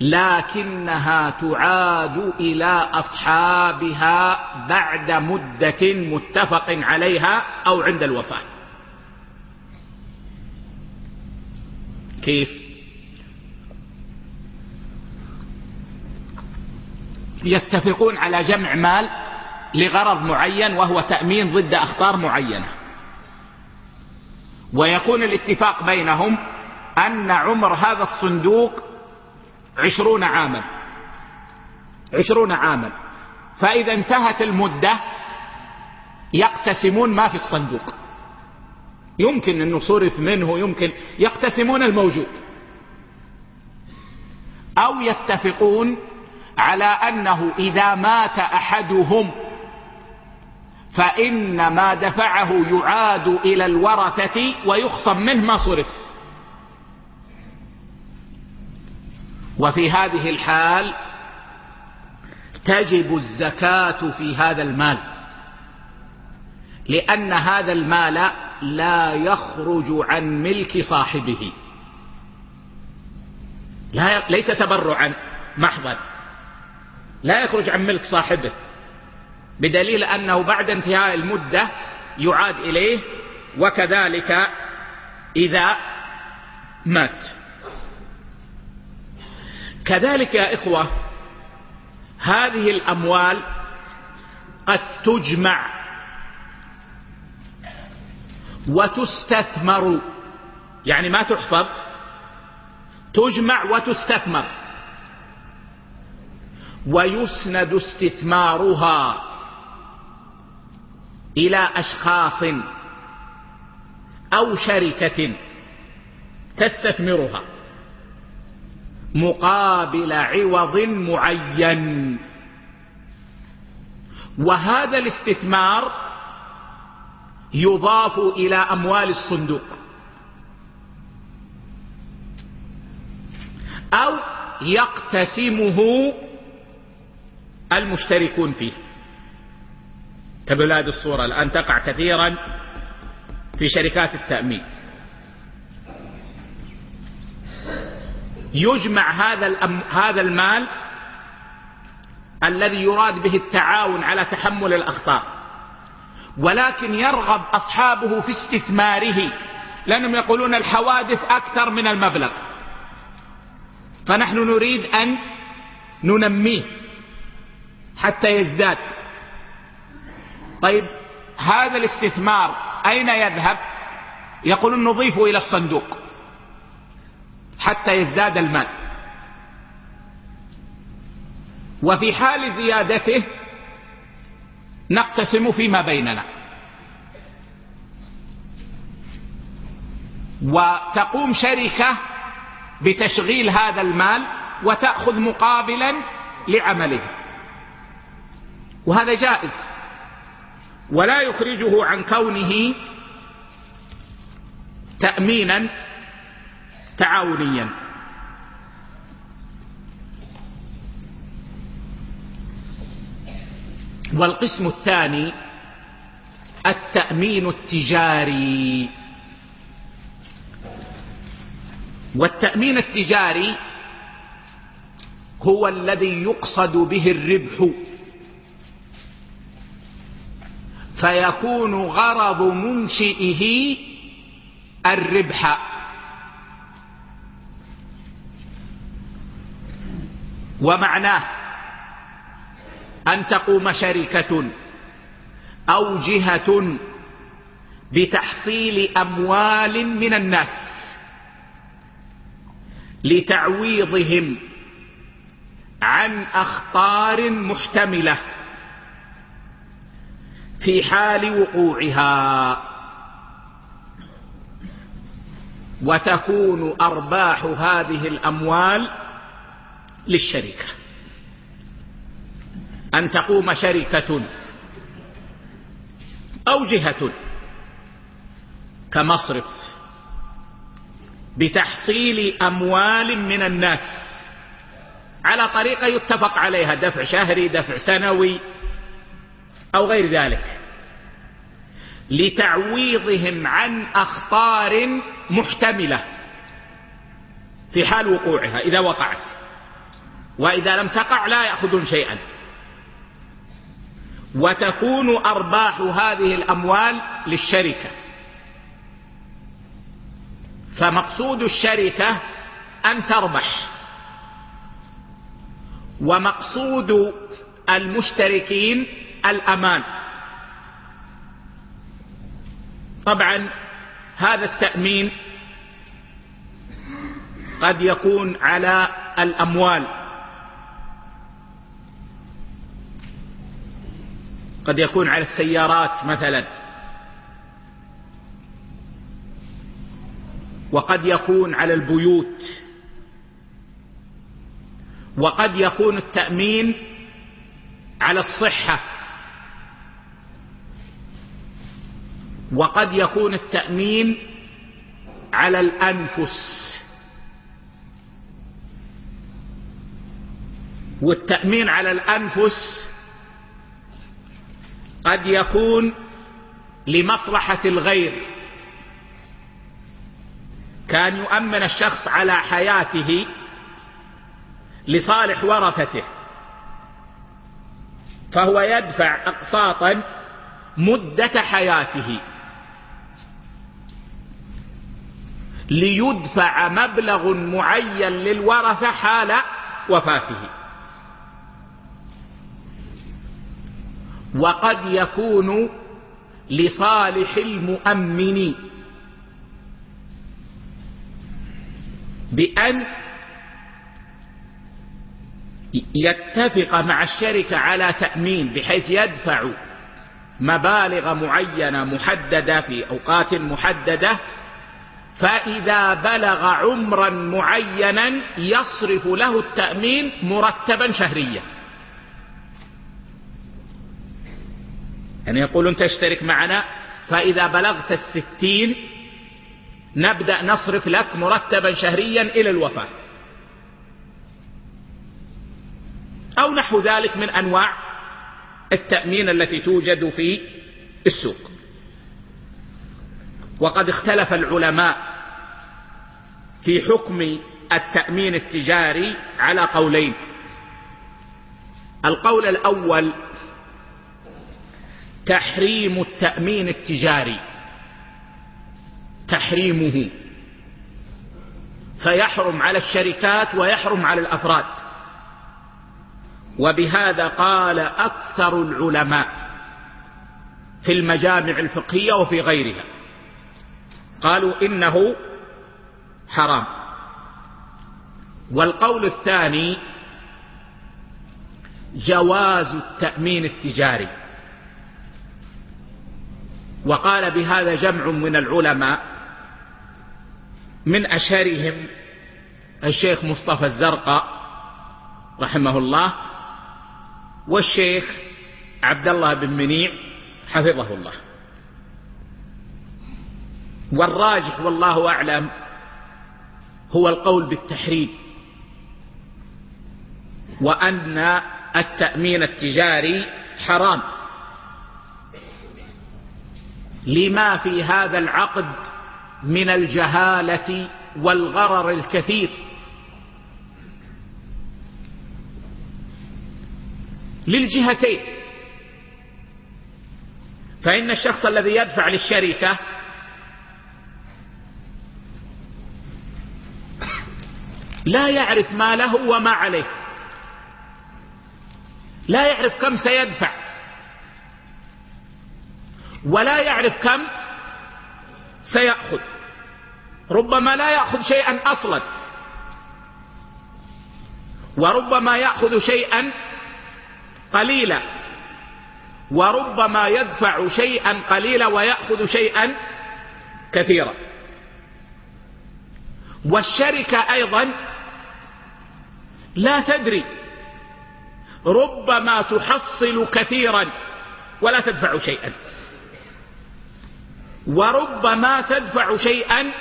لكنها تعاد إلى أصحابها بعد مدة متفق عليها أو عند الوفاة. كيف؟ يتفقون على جمع مال لغرض معين وهو تأمين ضد أخطار معينة. ويكون الاتفاق بينهم أن عمر هذا الصندوق عشرون عاما. عشرون عاما. فإذا انتهت المدة يقتسمون ما في الصندوق. يمكن أنه صرف منه يمكن يقتسمون الموجود. أو يتفقون على أنه إذا مات أحدهم فإن ما دفعه يعاد إلى الورثة ويخصم منه ما صرف. وفي هذه الحال تجب الزكاة في هذا المال لأن هذا المال لا يخرج عن ملك صاحبه. لا ليس تبرعا محضا. لا يخرج عن ملك صاحبه. بدليل أنه بعد انتهاء المدة يعاد إليه وكذلك إذا مات. كذلك يا إخوة هذه الأموال قد تجمع وتستثمر يعني ما تحفظ تجمع وتستثمر ويسند استثمارها. إلى أشخاص أو شركة تستثمرها مقابل عوض معين. وهذا الاستثمار يضاف إلى أموال الصندوق أو يقتسمه المشتركون فيه. كبلاد الصورة الآن تقع كثيرا في شركات التأمين. يجمع هذا هذا المال الذي يراد به التعاون على تحمل الأخطار ولكن يرغب أصحابه في استثماره لأنهم يقولون الحوادث أكثر من المبلغ. فنحن نريد أن ننميه حتى يزداد. طيب هذا الاستثمار أين يذهب؟ يقول نضيفه إلى الصندوق حتى يزداد المال. وفي حال زيادته نقتسم فيما بيننا. وتقوم شركة بتشغيل هذا المال وتأخذ مقابلا لعمله. وهذا جائز. ولا يخرجه عن كونه تأمينا تعاونيا. والقسم الثاني التأمين التجاري. والتأمين التجاري هو الذي يقصد به الربح. فيكون غرض منشئه الربح. ومعناه أن تقوم شركة أو جهة بتحصيل أموال من الناس لتعويضهم عن أخطار محتملة. في حال وقوعها. وتكون أرباح هذه الأموال للشركة. أن تقوم شركة أو جهة كمصرف بتحصيل أموال من الناس على طريقة يتفق عليها دفع شهري دفع سنوي. أو غير ذلك. لتعويضهم عن أخطار محتملة في حال وقوعها إذا وقعت. وإذا لم تقع لا يأخذون شيئا. وتكون أرباح هذه الأموال للشركة. فمقصود الشركة أن تربح. ومقصود المشتركين الأمان. طبعا هذا التأمين قد يكون على الأموال. قد يكون على السيارات مثلا. وقد يكون على البيوت. وقد يكون التأمين على الصحة. وقد يكون التأمين على الأنفس. والتأمين على الأنفس قد يكون لمصلحة الغير. كان يؤمن الشخص على حياته لصالح ورثته فهو يدفع أقساطا مدة حياته. ليدفع مبلغ معين للورثة حال وفاته. وقد يكون لصالح المؤمن بأن يتفق مع الشركة على تأمين بحيث يدفع مبالغ معينة محددة في أوقات محددة فإذا بلغ عمرا معينا يصرف له التأمين مرتبا شهريا. يعني يقولون تشترك معنا فإذا بلغت الستين نبدأ نصرف لك مرتبا شهريا إلى الوفاة. أو نحو ذلك من أنواع التأمين التي توجد في السوق. وقد اختلف العلماء في حكم التأمين التجاري على قولين. القول الأول تحريم التأمين التجاري. تحريمه. فيحرم على الشركات ويحرم على الأفراد. وبهذا قال أكثر العلماء في المجامع الفقهية وفي غيرها. قالوا إنه حرام. والقول الثاني جواز التأمين التجاري. وقال بهذا جمع من العلماء من أشهرهم الشيخ مصطفى الزرقاء رحمه الله والشيخ عبد الله بن منيع حفظه الله. والراجح والله أعلم هو القول بالتحريم وأن التأمين التجاري حرام. لما في هذا العقد من الجهالة والغرر الكثير. للجهتين. فإن الشخص الذي يدفع للشركة لا يعرف ما له وما عليه. لا يعرف كم سيدفع. ولا يعرف كم سيأخذ. ربما لا يأخذ شيئا أصلا. وربما يأخذ شيئا قليلا. وربما يدفع شيئا قليلا ويأخذ شيئا كثيرا. والشركة أيضا لا تدري. ربما تحصل كثيرا ولا تدفع شيئا. وربما تدفع شيئا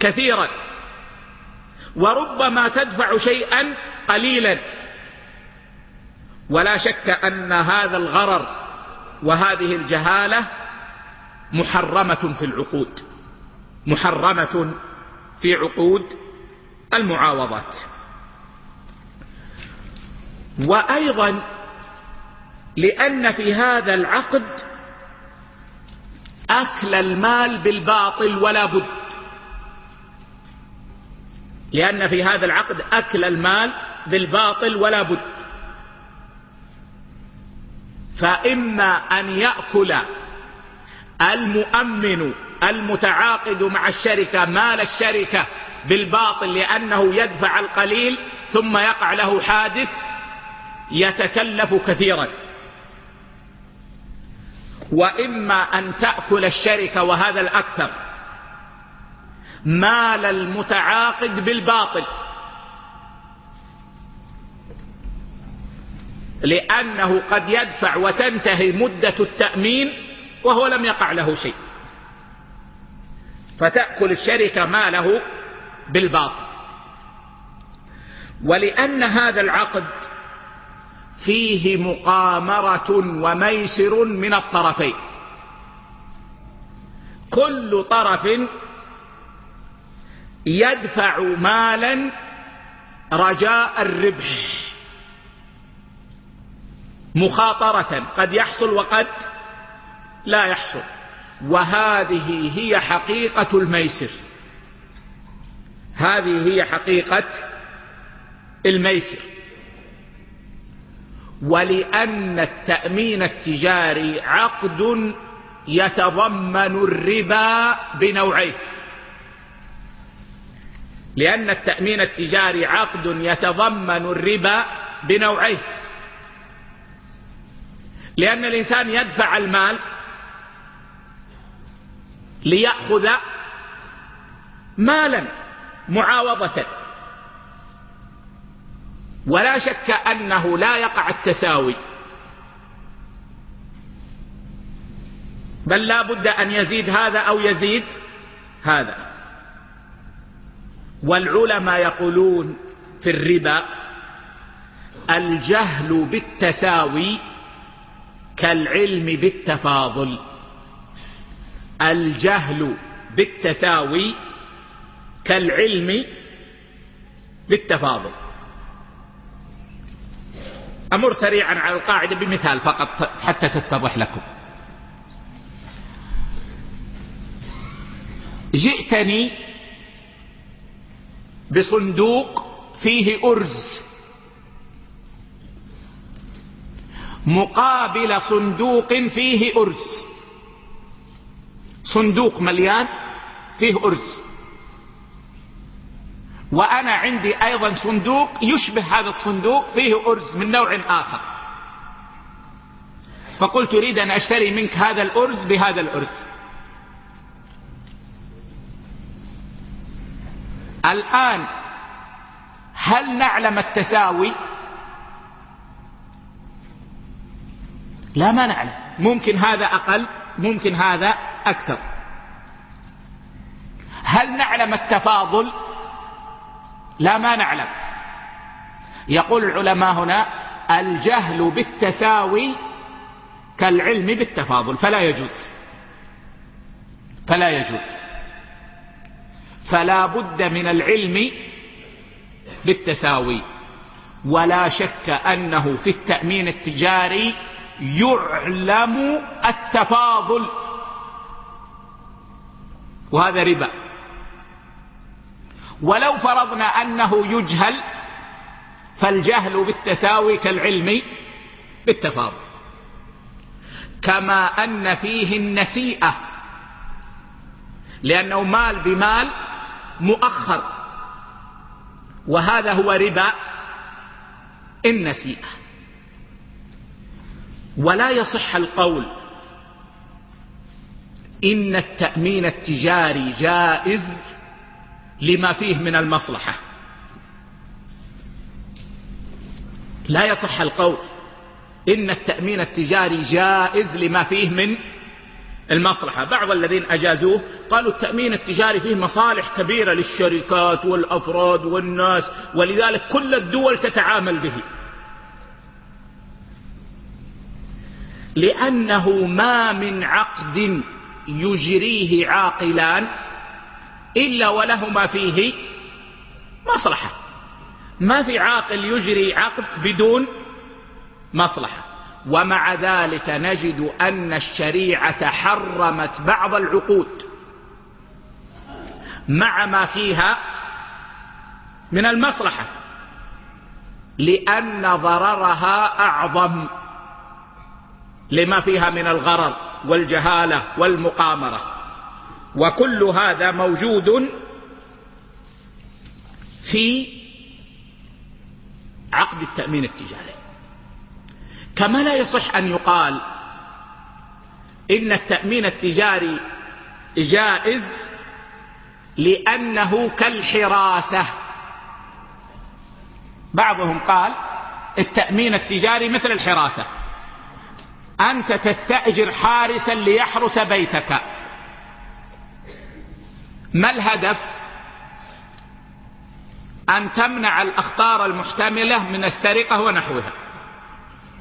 كثيرا. وربما تدفع شيئا قليلا. ولا شك أن هذا الغرر وهذه الجهالة محرمة في العقود. محرمة في عقود المعاوضات. وأيضا لأن في هذا العقد أكل المال بالباطل ولا بد. لأن في هذا العقد أكل المال بالباطل ولا بد. فإما أن يأكل المؤمن المتعاقد مع الشركة مال الشركة بالباطل لأنه يدفع القليل ثم يقع له حادث يتكلف كثيرا. وإما أن تأكل الشركة وهذا الأكثر. مال المتعاقد بالباطل. لأنه قد يدفع وتنتهي مدة التأمين وهو لم يقع له شيء. فتأكل الشركة ماله بالباطل. ولأن هذا العقد فيه مقامرة وميسر من الطرفين. كل طرف يدفع مالا رجاء الربح. مخاطرة قد يحصل وقد لا يحصل. وهذه هي حقيقة الميسر. هذه هي حقيقة الميسر. ولأن التأمين التجاري عقد يتضمن الربا بنوعيه. لأن التأمين التجاري عقد يتضمن الربا بنوعيه. لأن الإنسان يدفع المال ليأخذ مالا معاوضة. ولا شك أنه لا يقع التساوي. بل لا بد أن يزيد هذا أو يزيد هذا. والعلماء يقولون في الربا الجهل بالتساوي كالعلم بالتفاضل. الجهل بالتساوي كالعلم بالتفاضل. أمر سريعا على القاعدة بمثال فقط حتى تتضح لكم. جئتني بصندوق فيه أرز مقابل صندوق فيه أرز. صندوق مليان فيه أرز. وأنا عندي أيضا صندوق يشبه هذا الصندوق فيه أرز من نوع آخر. فقلت أريد أن أشتري منك هذا الأرز بهذا الأرز. الآن هل نعلم التساوي؟ لا ما نعلم. ممكن هذا أقل ممكن هذا أكثر. هل نعلم التفاضل؟ لا ما نعلم. يقول العلماء هنا الجهل بالتساوي كالعلم بالتفاضل فلا يجوز. فلا يجوز. فلا بد من العلم بالتساوي. ولا شك أنه في التأمين التجاري يعلم التفاضل. وهذا ربا. ولو فرضنا أنه يجهل فالجهل بالتساوي كالعلم بالتفاضل. كما أن فيه النسيئة لأنه مال بمال مؤخر. وهذا هو ربا النسيئة. ولا يصح القول إن التأمين التجاري جائز لما فيه من المصلحة. لا يصح القول إن التأمين التجاري جائز لما فيه من المصلحة. بعض الذين أجازوه قالوا التأمين التجاري فيه مصالح كبيرة للشركات والأفراد والناس ولذلك كل الدول تتعامل به. لأنه ما من عقد يجريه عاقلان إلا ولهما فيه مصلحة. ما في عاقل يجري عقد بدون مصلحة. ومع ذلك نجد أن الشريعة حرمت بعض العقود مع ما فيها من المصلحة لأن ضررها أعظم لما فيها من الغرر والجهالة والمقامرة. وكل هذا موجود في عقد التأمين التجاري. كما لا يصح أن يقال إن التأمين التجاري جائز لأنه كالحراسة. بعضهم قال التأمين التجاري مثل الحراسة. أنت تستأجر حارسا ليحرس بيتك. ما الهدف؟ أن تمنع الأخطار المحتملة من السرقة ونحوها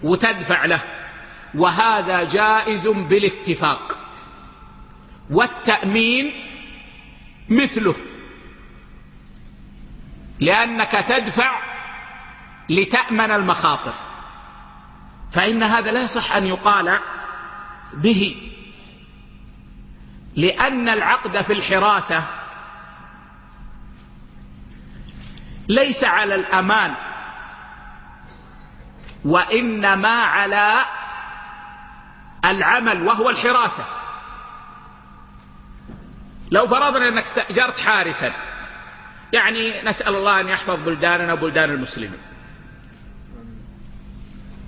وتدفع له وهذا جائز بالاتفاق والتأمين مثله لأنك تدفع لتأمن المخاطر فإن هذا لا يصح أن يقال به. لأن العقد في الحراسة ليس على الأمان وإنما على العمل وهو الحراسة. لو فرضنا أنك استأجرت حارسا يعني نسأل الله أن يحفظ بلداننا وبلدان المسلمين.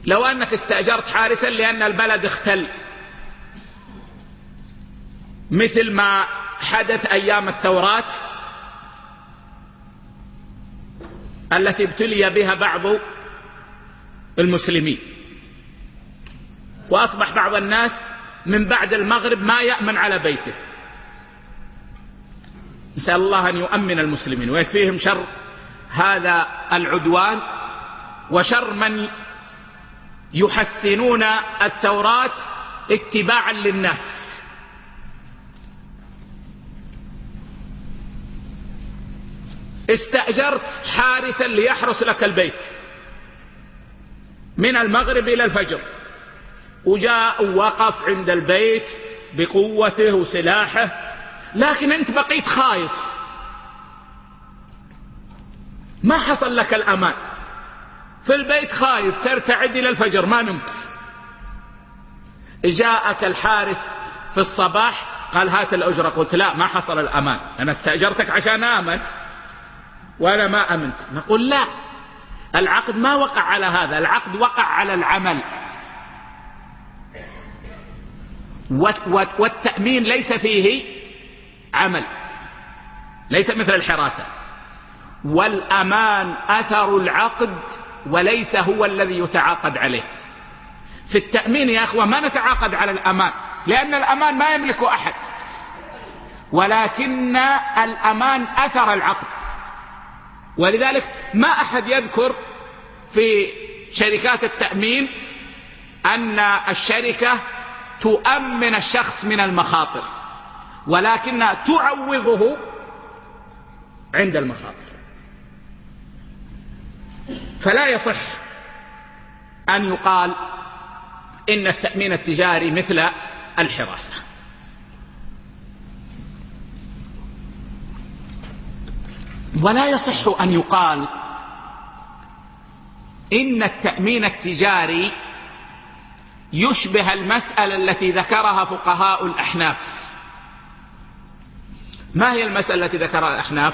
لو أنك استأجرت حارسا لأن البلد اختل. مثل ما حدث أيام الثورات التي ابتلي بها بعض المسلمين. وأصبح بعض الناس من بعد المغرب ما يأمن على بيته. نسأل الله أن يؤمن المسلمين ويكفيهم شر هذا العدوان وشر من يحسنون الثورات اتباعا للناس. استأجرت حارسا ليحرس لك البيت. من المغرب إلى الفجر. وجاء ووقف عند البيت بقوته وسلاحه. لكن أنت بقيت خايف. ما حصل لك الأمان. في البيت خايف ترتعد إلى الفجر ما نمت. جاءك الحارس في الصباح قال هات الأجرة. قلت لا ما حصل الأمان. أنا استأجرتك عشان آمن. وأنا ما أمنت. نقول لا. العقد ما وقع على هذا. العقد وقع على العمل. والتأمين ليس فيه عمل. ليس مثل الحراسة. والأمان أثر العقد وليس هو الذي يتعاقد عليه. في التأمين يا أخوة ما نتعاقد على الأمان لأن الأمان ما يملك أحد. ولكن الأمان أثر العقد. ولذلك ما أحد يذكر في شركات التأمين أن الشركة تؤمن الشخص من المخاطر ولكنها تعوضه عند المخاطر. فلا يصح أن يقال إن التأمين التجاري مثل الحراسة. ولا يصح أن يقال إن التأمين التجاري يشبه المسألة التي ذكرها فقهاء الأحناف. ما هي المسألة التي ذكرها الأحناف؟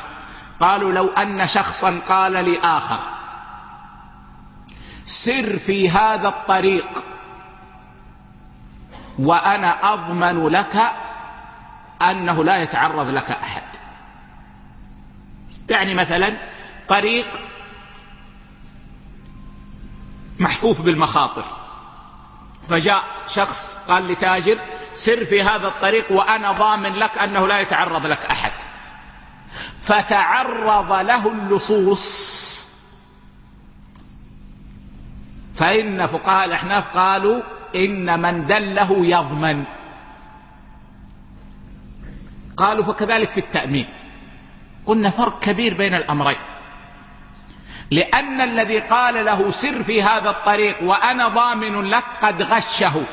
قالوا لو أن شخصا قال لآخر سر في هذا الطريق وأنا أضمن لك أنه لا يتعرض لك أحد. يعني مثلا طريق محفوف بالمخاطر فجاء شخص قال لتاجر سر في هذا الطريق وأنا ضامن لك أنه لا يتعرض لك أحد. فتعرض له اللصوص. فإن فقهاء الأحناف قالوا إن من دله يضمن. قالوا فكذلك في التأمين. قلنا فرق كبير بين الأمرين. لأن الذي قال له سر في هذا الطريق وأنا ضامن لك قد غشه.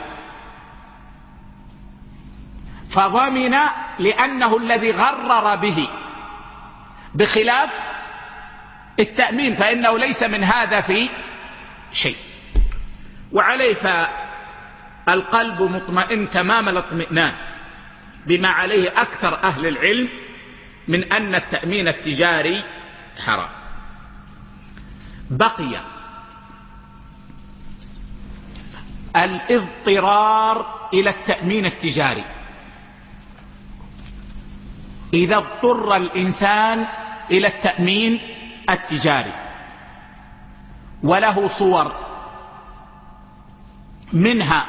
فضمن لأنه الذي غرر به. بخلاف التأمين فإنه ليس من هذا في شيء. وعليه فالقلب مطمئن تمام الاطمئنان بما عليه أكثر أهل العلم من أن التأمين التجاري حرام. بقي الاضطرار إلى التأمين التجاري. إذا اضطر الإنسان إلى التأمين التجاري. وله صور منها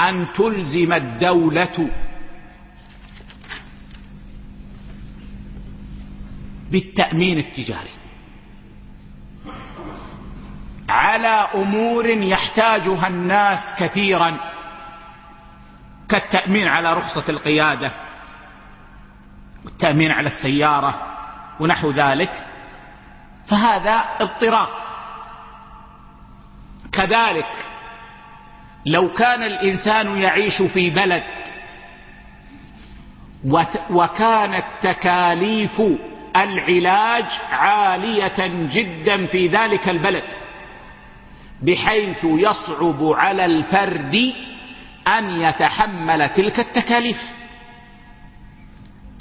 أن تلزم الدولة بالتأمين التجاري. على أمور يحتاجها الناس كثيرا كالتأمين على رخصة القيادة والتأمين على السيارة ونحو ذلك. فهذا اضطراب. كذلك لو كان الإنسان يعيش في بلد وكانت تكاليف العلاج عالية جدا في ذلك البلد بحيث يصعب على الفرد أن يتحمل تلك التكاليف.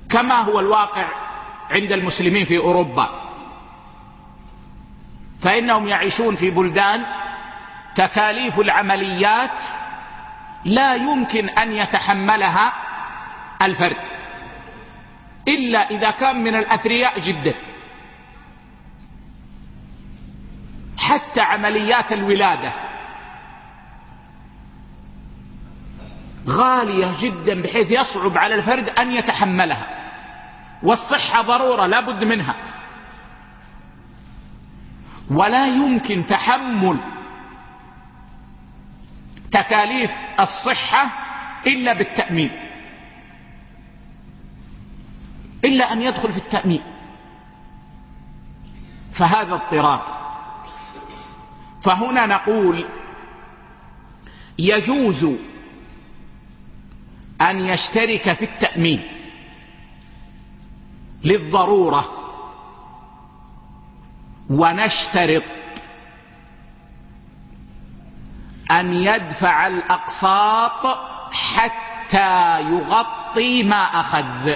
كما هو الواقع عند المسلمين في أوروبا. فإنهم يعيشون في بلدان تكاليف العمليات لا يمكن أن يتحملها الفرد. إلا إذا كان من الأثرياء جدا. حتى عمليات الولادة غالية جدا بحيث يصعب على الفرد أن يتحملها. والصحة ضرورة لا بد منها. ولا يمكن تحمل تكاليف الصحة إلا بالتأمين. إلا أن يدخل في التأمين. فهذا اضطراب. فهنا نقول يجوز أن يشترك في التأمين للضرورة أن يدفع الأقساط حتى يغطي ما أخذ.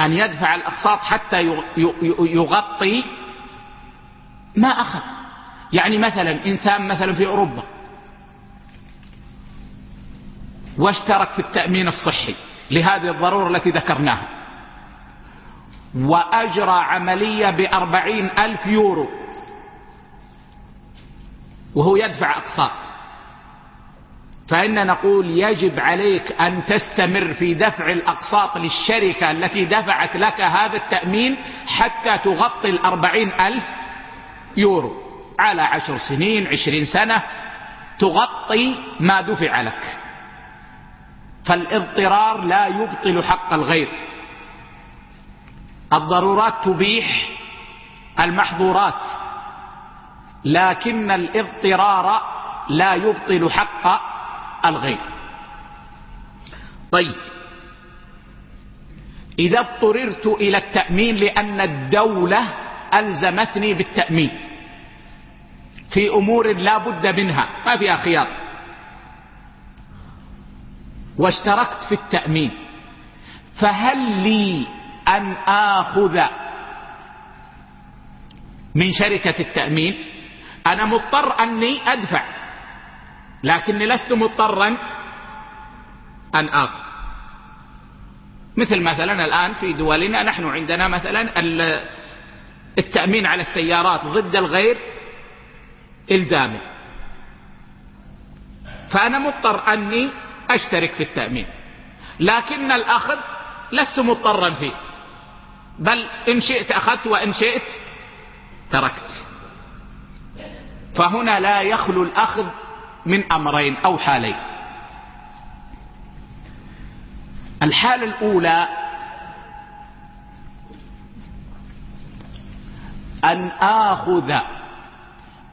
أن يدفع الأقساط حتى يغطي ما أخذ. يعني مثلا إنسان مثلا في أوروبا واشترك في التأمين الصحي لهذه الضرورة التي ذكرناها وأجرى عملية بأربعين ألف يورو وهو يدفع أقساط. فإن نقول يجب عليك أن تستمر في دفع الأقساط للشركة التي دفعت لك هذا التأمين حتى تغطي الأربعين ألف يورو على عشر سنين عشرين سنة تغطي ما دفع لك. فالاضطرار لا يبطل حق الغير. الضرورات تبيح المحظورات لكن الاضطرار لا يبطل حق الغير طيب. إذا اضطررت إلى التأمين لأن الدولة ألزمتني بالتأمين. في أمور لا بد منها. ما فيها خيار. واشتركت في التأمين. فهل لي أن آخذ من شركة التأمين؟ أنا مضطر أني أدفع. لكني لست مضطرا أن آخذ. مثل مثلا الآن في دولنا نحن عندنا مثلا التأمين على السيارات ضد الغير إلزامي. فأنا مضطر أني أشترك في التأمين. لكن الأخذ لست مضطرا فيه. بل إن شئت أخذت وإن شئت تركت. فهنا لا يخلو الأخذ من أمرين أو حالين. الحالة الأولى أن آخذ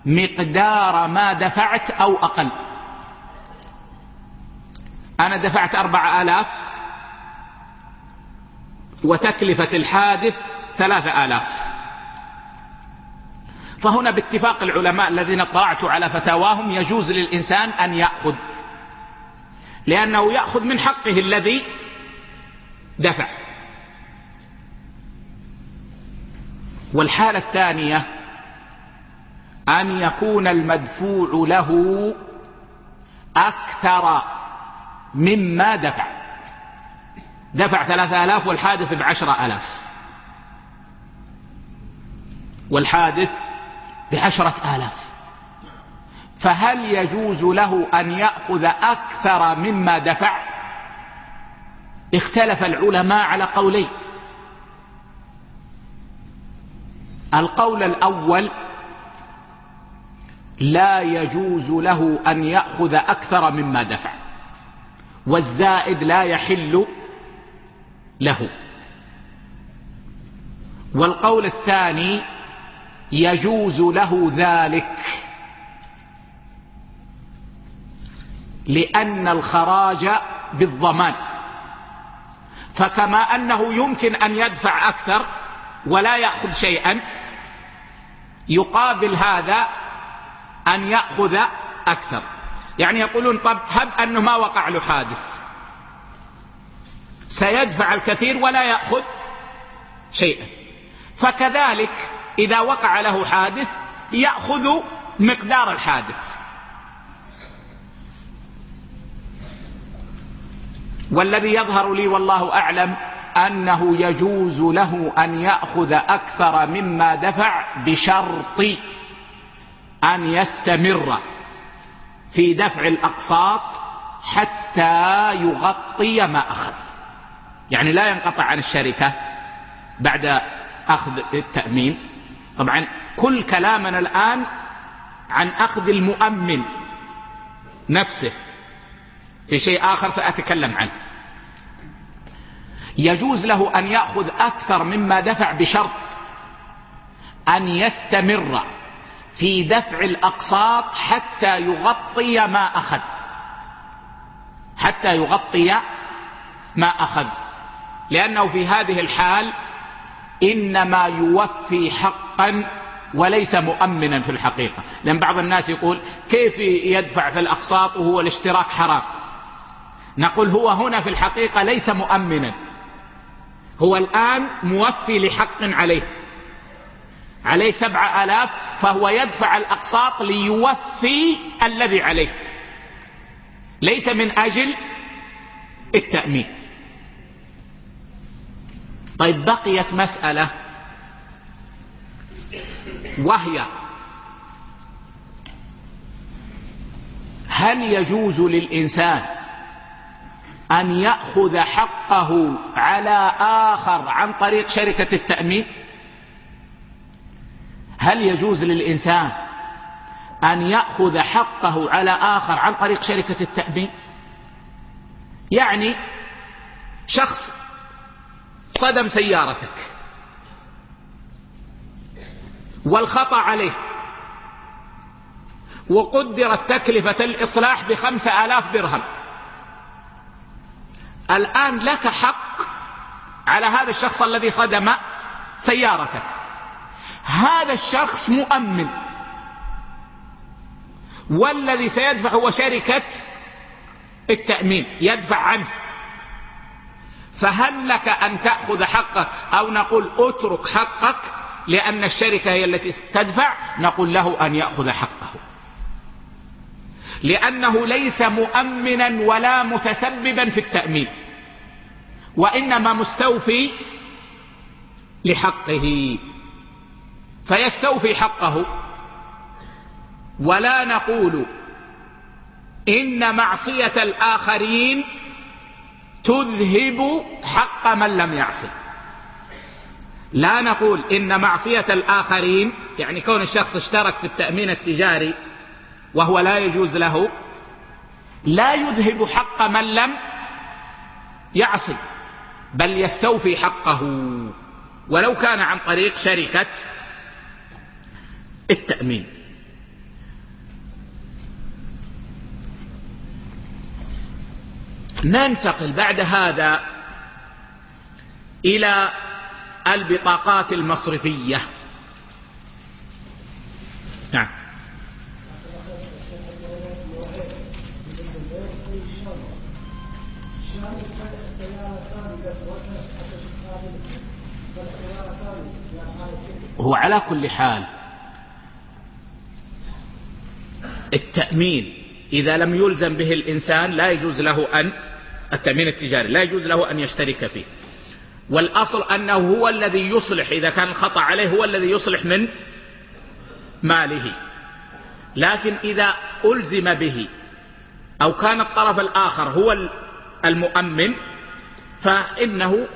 مقدار ما دفعت أو أقل. أنا دفعت أربع آلاف وتكلفة الحادث ثلاثة آلاف. فهنا باتفاق العلماء الذين اطلعت على فتاواهم يجوز للإنسان أن يأخذ لأنه يأخذ من حقه الذي دفع. والحالة الثانية أن يكون المدفوع له أكثر مما دفع. دفع ثلاثة آلاف والحادث بعشرة آلاف. والحادث بعشرة آلاف. فهل يجوز له أن يأخذ أكثر مما دفع؟ اختلف العلماء على قولين. القول الأول لا يجوز له أن يأخذ أكثر مما دفع. والزائد لا يحل له. والقول الثاني يجوز له ذلك. لأن الخراج بالضمان. فكما أنه يمكن أن يدفع أكثر ولا يأخذ شيئا يقابل هذا أن يأخذ أكثر. يعني يقولون طب هب أنه ما وقع له حادث. سيدفع الكثير ولا يأخذ شيئا. فكذلك إذا وقع له حادث يأخذ مقدار الحادث. والذي يظهر لي والله أعلم أنه يجوز له أن يأخذ أكثر مما دفع بشرط أن يستمر في دفع الأقساط حتى يغطي ما أخذ. يعني لا ينقطع عن الشركة بعد أخذ التأمين. طبعا كل كلامنا الآن عن أخذ المؤمن نفسه في شيء آخر سأتكلم عنه. يجوز له أن يأخذ أكثر مما دفع بشرط أن يستمر في دفع الأقساط حتى يغطي ما أخذ. حتى يغطي ما أخذ. لأنه في هذه الحال إنما يوفي حقا وليس مؤمنا في الحقيقة. لأن بعض الناس يقول كيف يدفع في الأقساط وهو الاشتراك حرام؟ نقول هو هنا في الحقيقة ليس مؤمنا. هو الآن موفي لحق عليه. عليه سبع آلاف فهو يدفع الأقساط ليوفي الذي عليه. ليس من أجل التأمين. طيب بقيت مسألة وهي هل يجوز للإنسان أن يأخذ حقه على آخر عن طريق شركة التأمين؟ هل يجوز للإنسان أن يأخذ حقه على آخر عن طريق شركة التأمين؟ يعني شخص صدم سيارتك. والخطأ عليه. وقدرت تكلفة الإصلاح بخمسة آلاف درهم. الآن لك حق على هذا الشخص الذي صدم سيارتك. هذا الشخص مؤمن. والذي سيدفع هو شركة التأمين يدفع عنه. فهل لك أن تأخذ حقك أو نقول اترك حقك لأن الشركة هي التي تدفع نقول له أن يأخذ حقه. لأنه ليس مؤمنا ولا متسببا في التأمين وإنما مستوفي لحقه. فيستوفي حقه. ولا نقول إن معصية الآخرين تذهب حق من لم يعصي لا نقول إن معصية الآخرين يعني كون الشخص اشترك في التأمين التجاري وهو لا يجوز له لا يذهب حق من لم يعصي بل يستوفي حقه. ولو كان عن طريق شركة التأمين. ننتقل بعد هذا إلى البطاقات المصرفية. نعم. هو على كل حال التأمين إذا لم يلزم به الإنسان لا يجوز له أن التأمين التجاري لا يجوز له أن يشترك فيه. والأصل أنه هو الذي يصلح إذا كان الخطأ عليه هو الذي يصلح من ماله. لكن إذا ألزم به أو كان الطرف الآخر هو المؤمن فإنه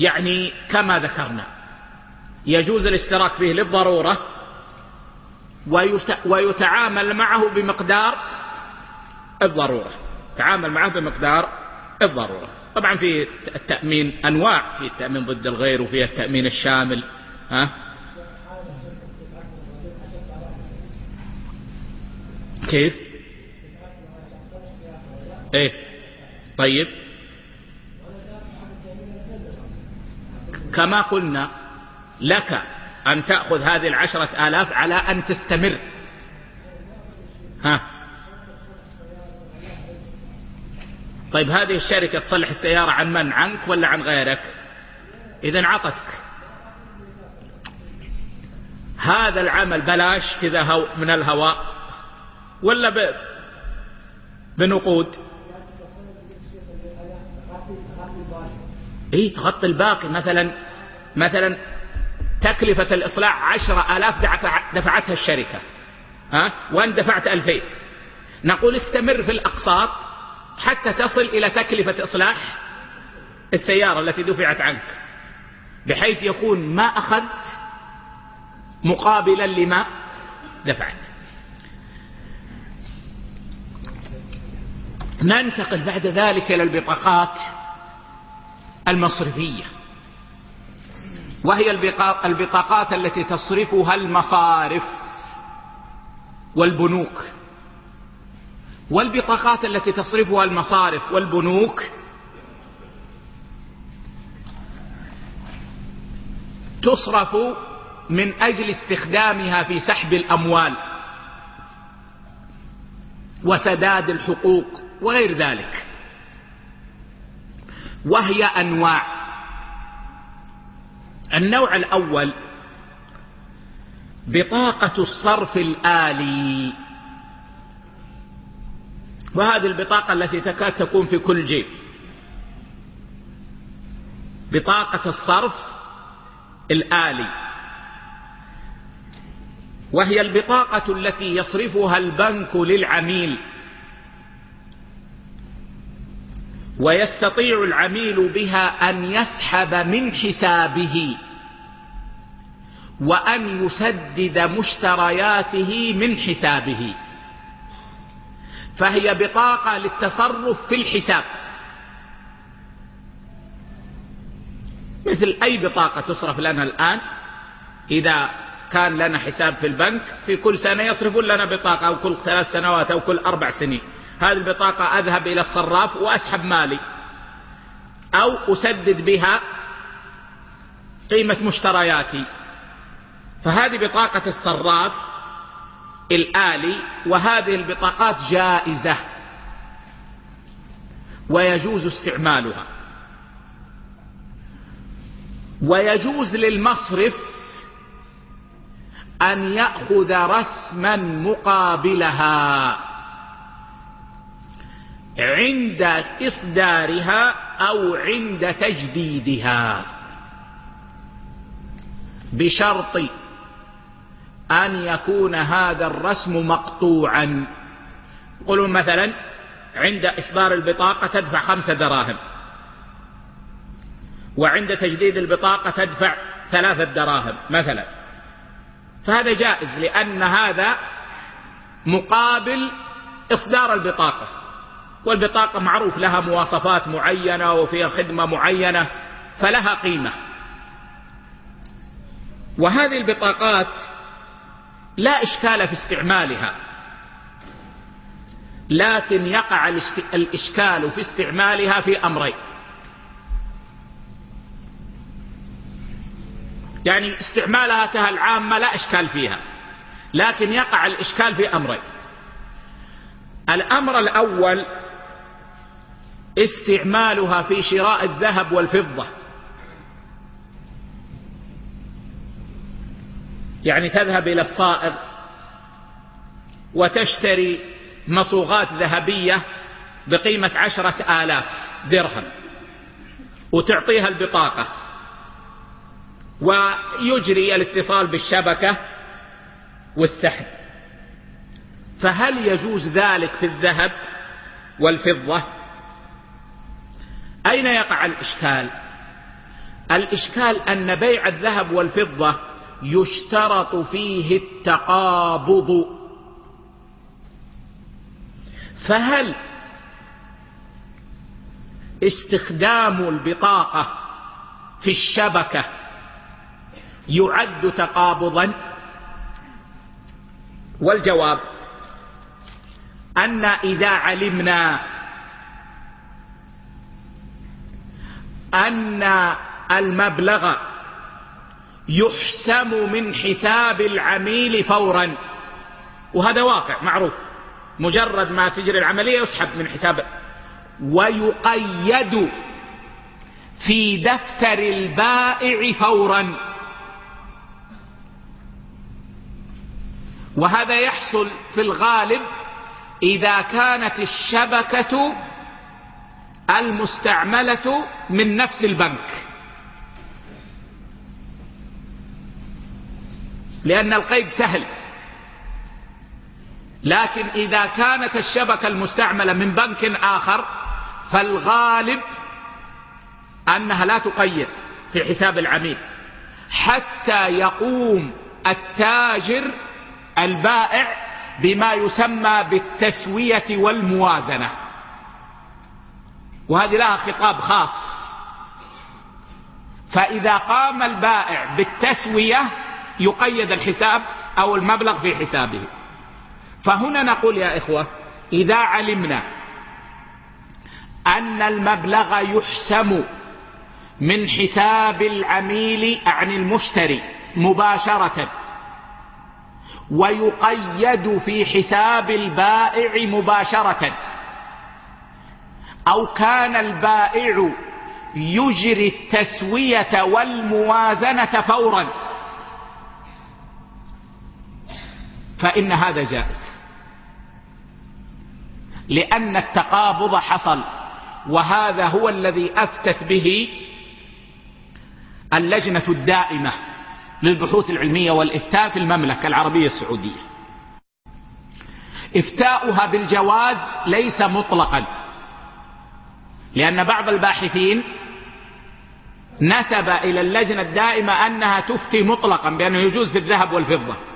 يعني كما ذكرنا يجوز الاشتراك فيه للضرورة ويتعامل معه بمقدار الضرورة. تعامل معه بمقدار الضرورة. طبعا في التأمين أنواع في التأمين ضد الغير وفي التأمين الشامل ها؟ كيف؟ إيه طيب. كما قلنا لك أن تأخذ هذه العشرة آلاف على أن تستمر. ها؟ طيب هذه الشركة تصلح السيارة عن من؟ عنك ولا عن غيرك؟ إذا عطتك. هذا العمل بلاش كذا من الهواء ولا. بنقود؟ اي تغطي الباقي. مثلا مثلا تكلفة الإصلاح عشرة آلاف دفعتها الشركة ها؟ وأن دفعت ألفين. نقول استمر في الأقساط حتى تصل إلى تكلفة إصلاح السيارة التي دفعت عنك بحيث يكون ما أخذت مقابلا لما دفعت. ننتقل بعد ذلك إلى البطاقات المصرفية. وهي البطاقات التي تصرفها المصارف والبنوك. والبطاقات التي تصرفها المصارف والبنوك. تصرف من أجل استخدامها في سحب الأموال وسداد الحقوق وغير ذلك. وهي أنواع. النوع الأول بطاقة الصرف الآلي. وهذه البطاقة التي تكاد تكون في كل جيب. بطاقة الصرف الآلي. وهي البطاقة التي يصرفها البنك للعميل. ويستطيع العميل بها أن يسحب من حسابه. وأن يسدد مشترياته من حسابه. فهي بطاقة للتصرف في الحساب. مثل أي بطاقة تصرف لنا الآن إذا كان لنا حساب في البنك في كل سنة يصرفون لنا بطاقة أو كل ثلاث سنوات أو كل أربع سنين. هذه البطاقة أذهب إلى الصراف وأسحب مالي. أو أسدد بها قيمة مشترياتي. فهذه بطاقة الصراف الآلي وهذه البطاقات جائزة. ويجوز استعمالها. ويجوز للمصرف أن يأخذ رسما مقابلها عند إصدارها أو عند تجديدها بشرط أن يكون هذا الرسم مقطوعا. يقولون مثلا عند إصدار البطاقة تدفع خمسة دراهم. وعند تجديد البطاقة تدفع ثلاثة دراهم مثلا. فهذا جائز لأن هذا مقابل إصدار البطاقة. والبطاقة معروف لها مواصفات معينة وفيها خدمة معينة فلها قيمة. وهذه البطاقات لا إشكال في استعمالها. لكن يقع الإشكال في استعمالها في أمرين. يعني استعمالها كالعامة لا إشكال فيها لكن يقع الإشكال في أمرين. الأمر الأول استعمالها في شراء الذهب والفضة. يعني تذهب إلى الصائغ وتشتري مصوغات ذهبية بقيمة عشرة آلاف درهم وتعطيها البطاقة. ويجري الاتصال بالشبكة والسحب. فهل يجوز ذلك في الذهب والفضة؟ أين يقع الإشكال؟ الإشكال أن بيع الذهب والفضة يشترط فيه التقابض. فهل استخدام البطاقة في الشبكة يعد تقابضا؟ والجواب أن إذا علمنا أن المبلغ يحسم من حساب العميل فورا. وهذا واقع معروف. مجرد ما تجري العملية يسحب من حساب. ويقيد في دفتر البائع فورا. وهذا يحصل في الغالب إذا كانت الشبكة المستعملة من نفس البنك. لأن القيد سهل. لكن إذا كانت الشبكة المستعملة من بنك آخر فالغالب أنها لا تقيد في حساب العميل. حتى يقوم التاجر البائع بما يسمى بالتسوية والموازنة. وهذه لها خطاب خاص. فإذا قام البائع بالتسوية يقيد الحساب أو المبلغ في حسابه. فهنا نقول يا إخوة إذا علمنا أن المبلغ يحسم من حساب العميل عن المشتري مباشرة ويقيد في حساب البائع مباشرة أو كان البائع يجري التسوية والموازنة فورا. فإن هذا جائز. لأن التقابض حصل وهذا هو الذي أفتت به اللجنة الدائمة للبحوث العلمية والإفتاء في المملكة العربية السعودية. إفتاؤها بالجواز ليس مطلقا لأن بعض الباحثين نسب إلى اللجنة الدائمة أنها تفتي مطلقا بأنه يجوز في الذهب والفضة.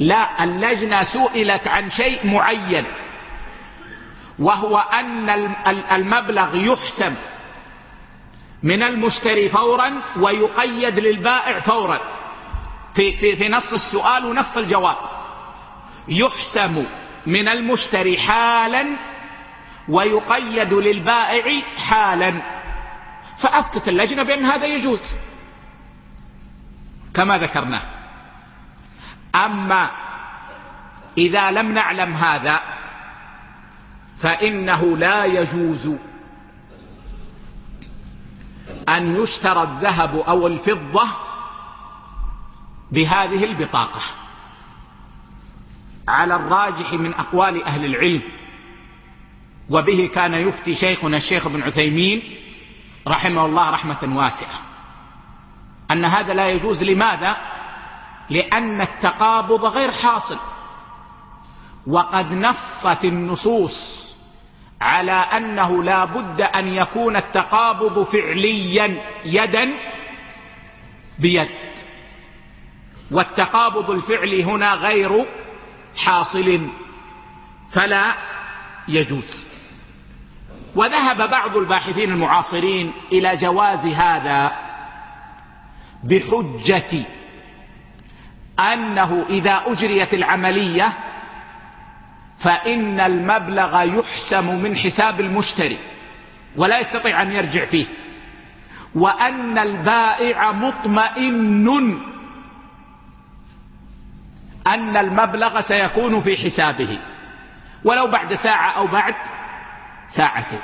لا اللجنة سئلت عن شيء معين وهو أن المبلغ يحسب من المشتري فورا ويقيد للبائع فورا. في, في, في نص السؤال ونص الجواب. يحسم من المشتري حالا ويقيد للبائع حالا. فأفتت اللجنة بأن هذا يجوز. كما ذكرنا أما إذا لم نعلم هذا فإنه لا يجوز أن يشترى الذهب أو الفضة بهذه البطاقة على الراجح من أقوال أهل العلم وبه كان يفتي شيخنا الشيخ ابن عثيمين رحمه الله رحمة واسعة أن هذا لا يجوز لماذا؟ لأن التقابض غير حاصل. وقد نصت النصوص على أنه لا بد أن يكون التقابض فعليا يدا بيد. والتقابض الفعلي هنا غير حاصل فلا يجوز. وذهب بعض الباحثين المعاصرين إلى جواز هذا بحجة أنه إذا أجريت العملية فإن المبلغ يحسم من حساب المشتري ولا يستطيع أن يرجع فيه. وأن البائع مطمئن أن المبلغ سيكون في حسابه. ولو بعد ساعة أو بعد ساعتين.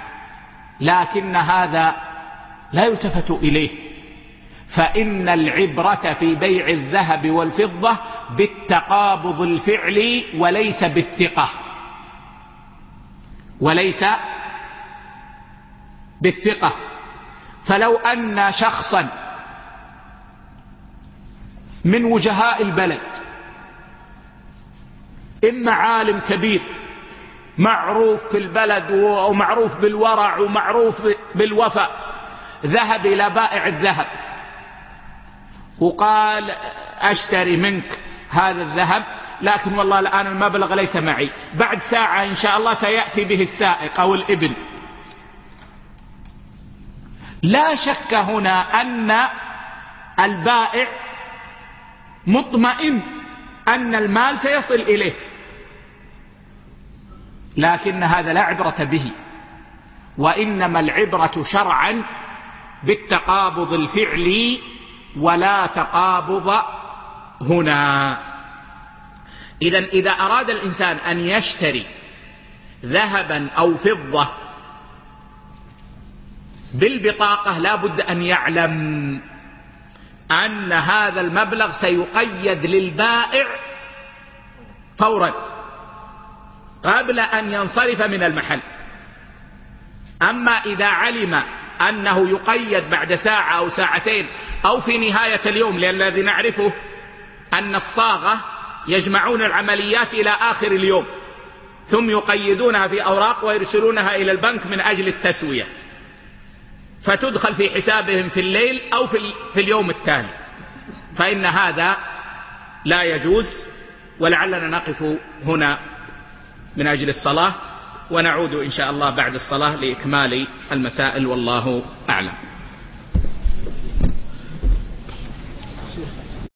لكن هذا لا يلتفت إليه. فإن العبرة في بيع الذهب والفضة بالتقابض الفعلي وليس بالثقة. وليس بالثقة. فلو أن شخصا من وجهاء البلد إما عالم كبير معروف في البلد ومعروف بالورع ومعروف بالوفاء ذهب إلى بائع الذهب. وقال أشتري منك هذا الذهب لكن والله الآن المبلغ ليس معي. بعد ساعة إن شاء الله سيأتي به السائق أو الابن لا شك هنا أن البائع مطمئن أن المال سيصل إليه لكن هذا لا عبرة به. وإنما العبرة شرعا بالتقابض الفعلي ولا تقابض هنا. إذا إذا أراد الإنسان أن يشتري ذهبا أو فضة بالبطاقة لا بد أن يعلم أن هذا المبلغ سيقيد للبائع فورا قبل أن ينصرف من المحل. أما إذا علم أنه يقيد بعد ساعة أو ساعتين أو في نهاية اليوم لأن الذي نعرفه أن الصاغة يجمعون العمليات إلى آخر اليوم ثم يقيدونها في أوراق ويرسلونها إلى البنك من أجل التسوية فتدخل في حسابهم في الليل أو في اليوم التالي. فإن هذا لا يجوز ولعلنا نقف هنا من أجل الصلاة. ونعود إن شاء الله بعد الصلاة لإكمال المسائل والله أعلم.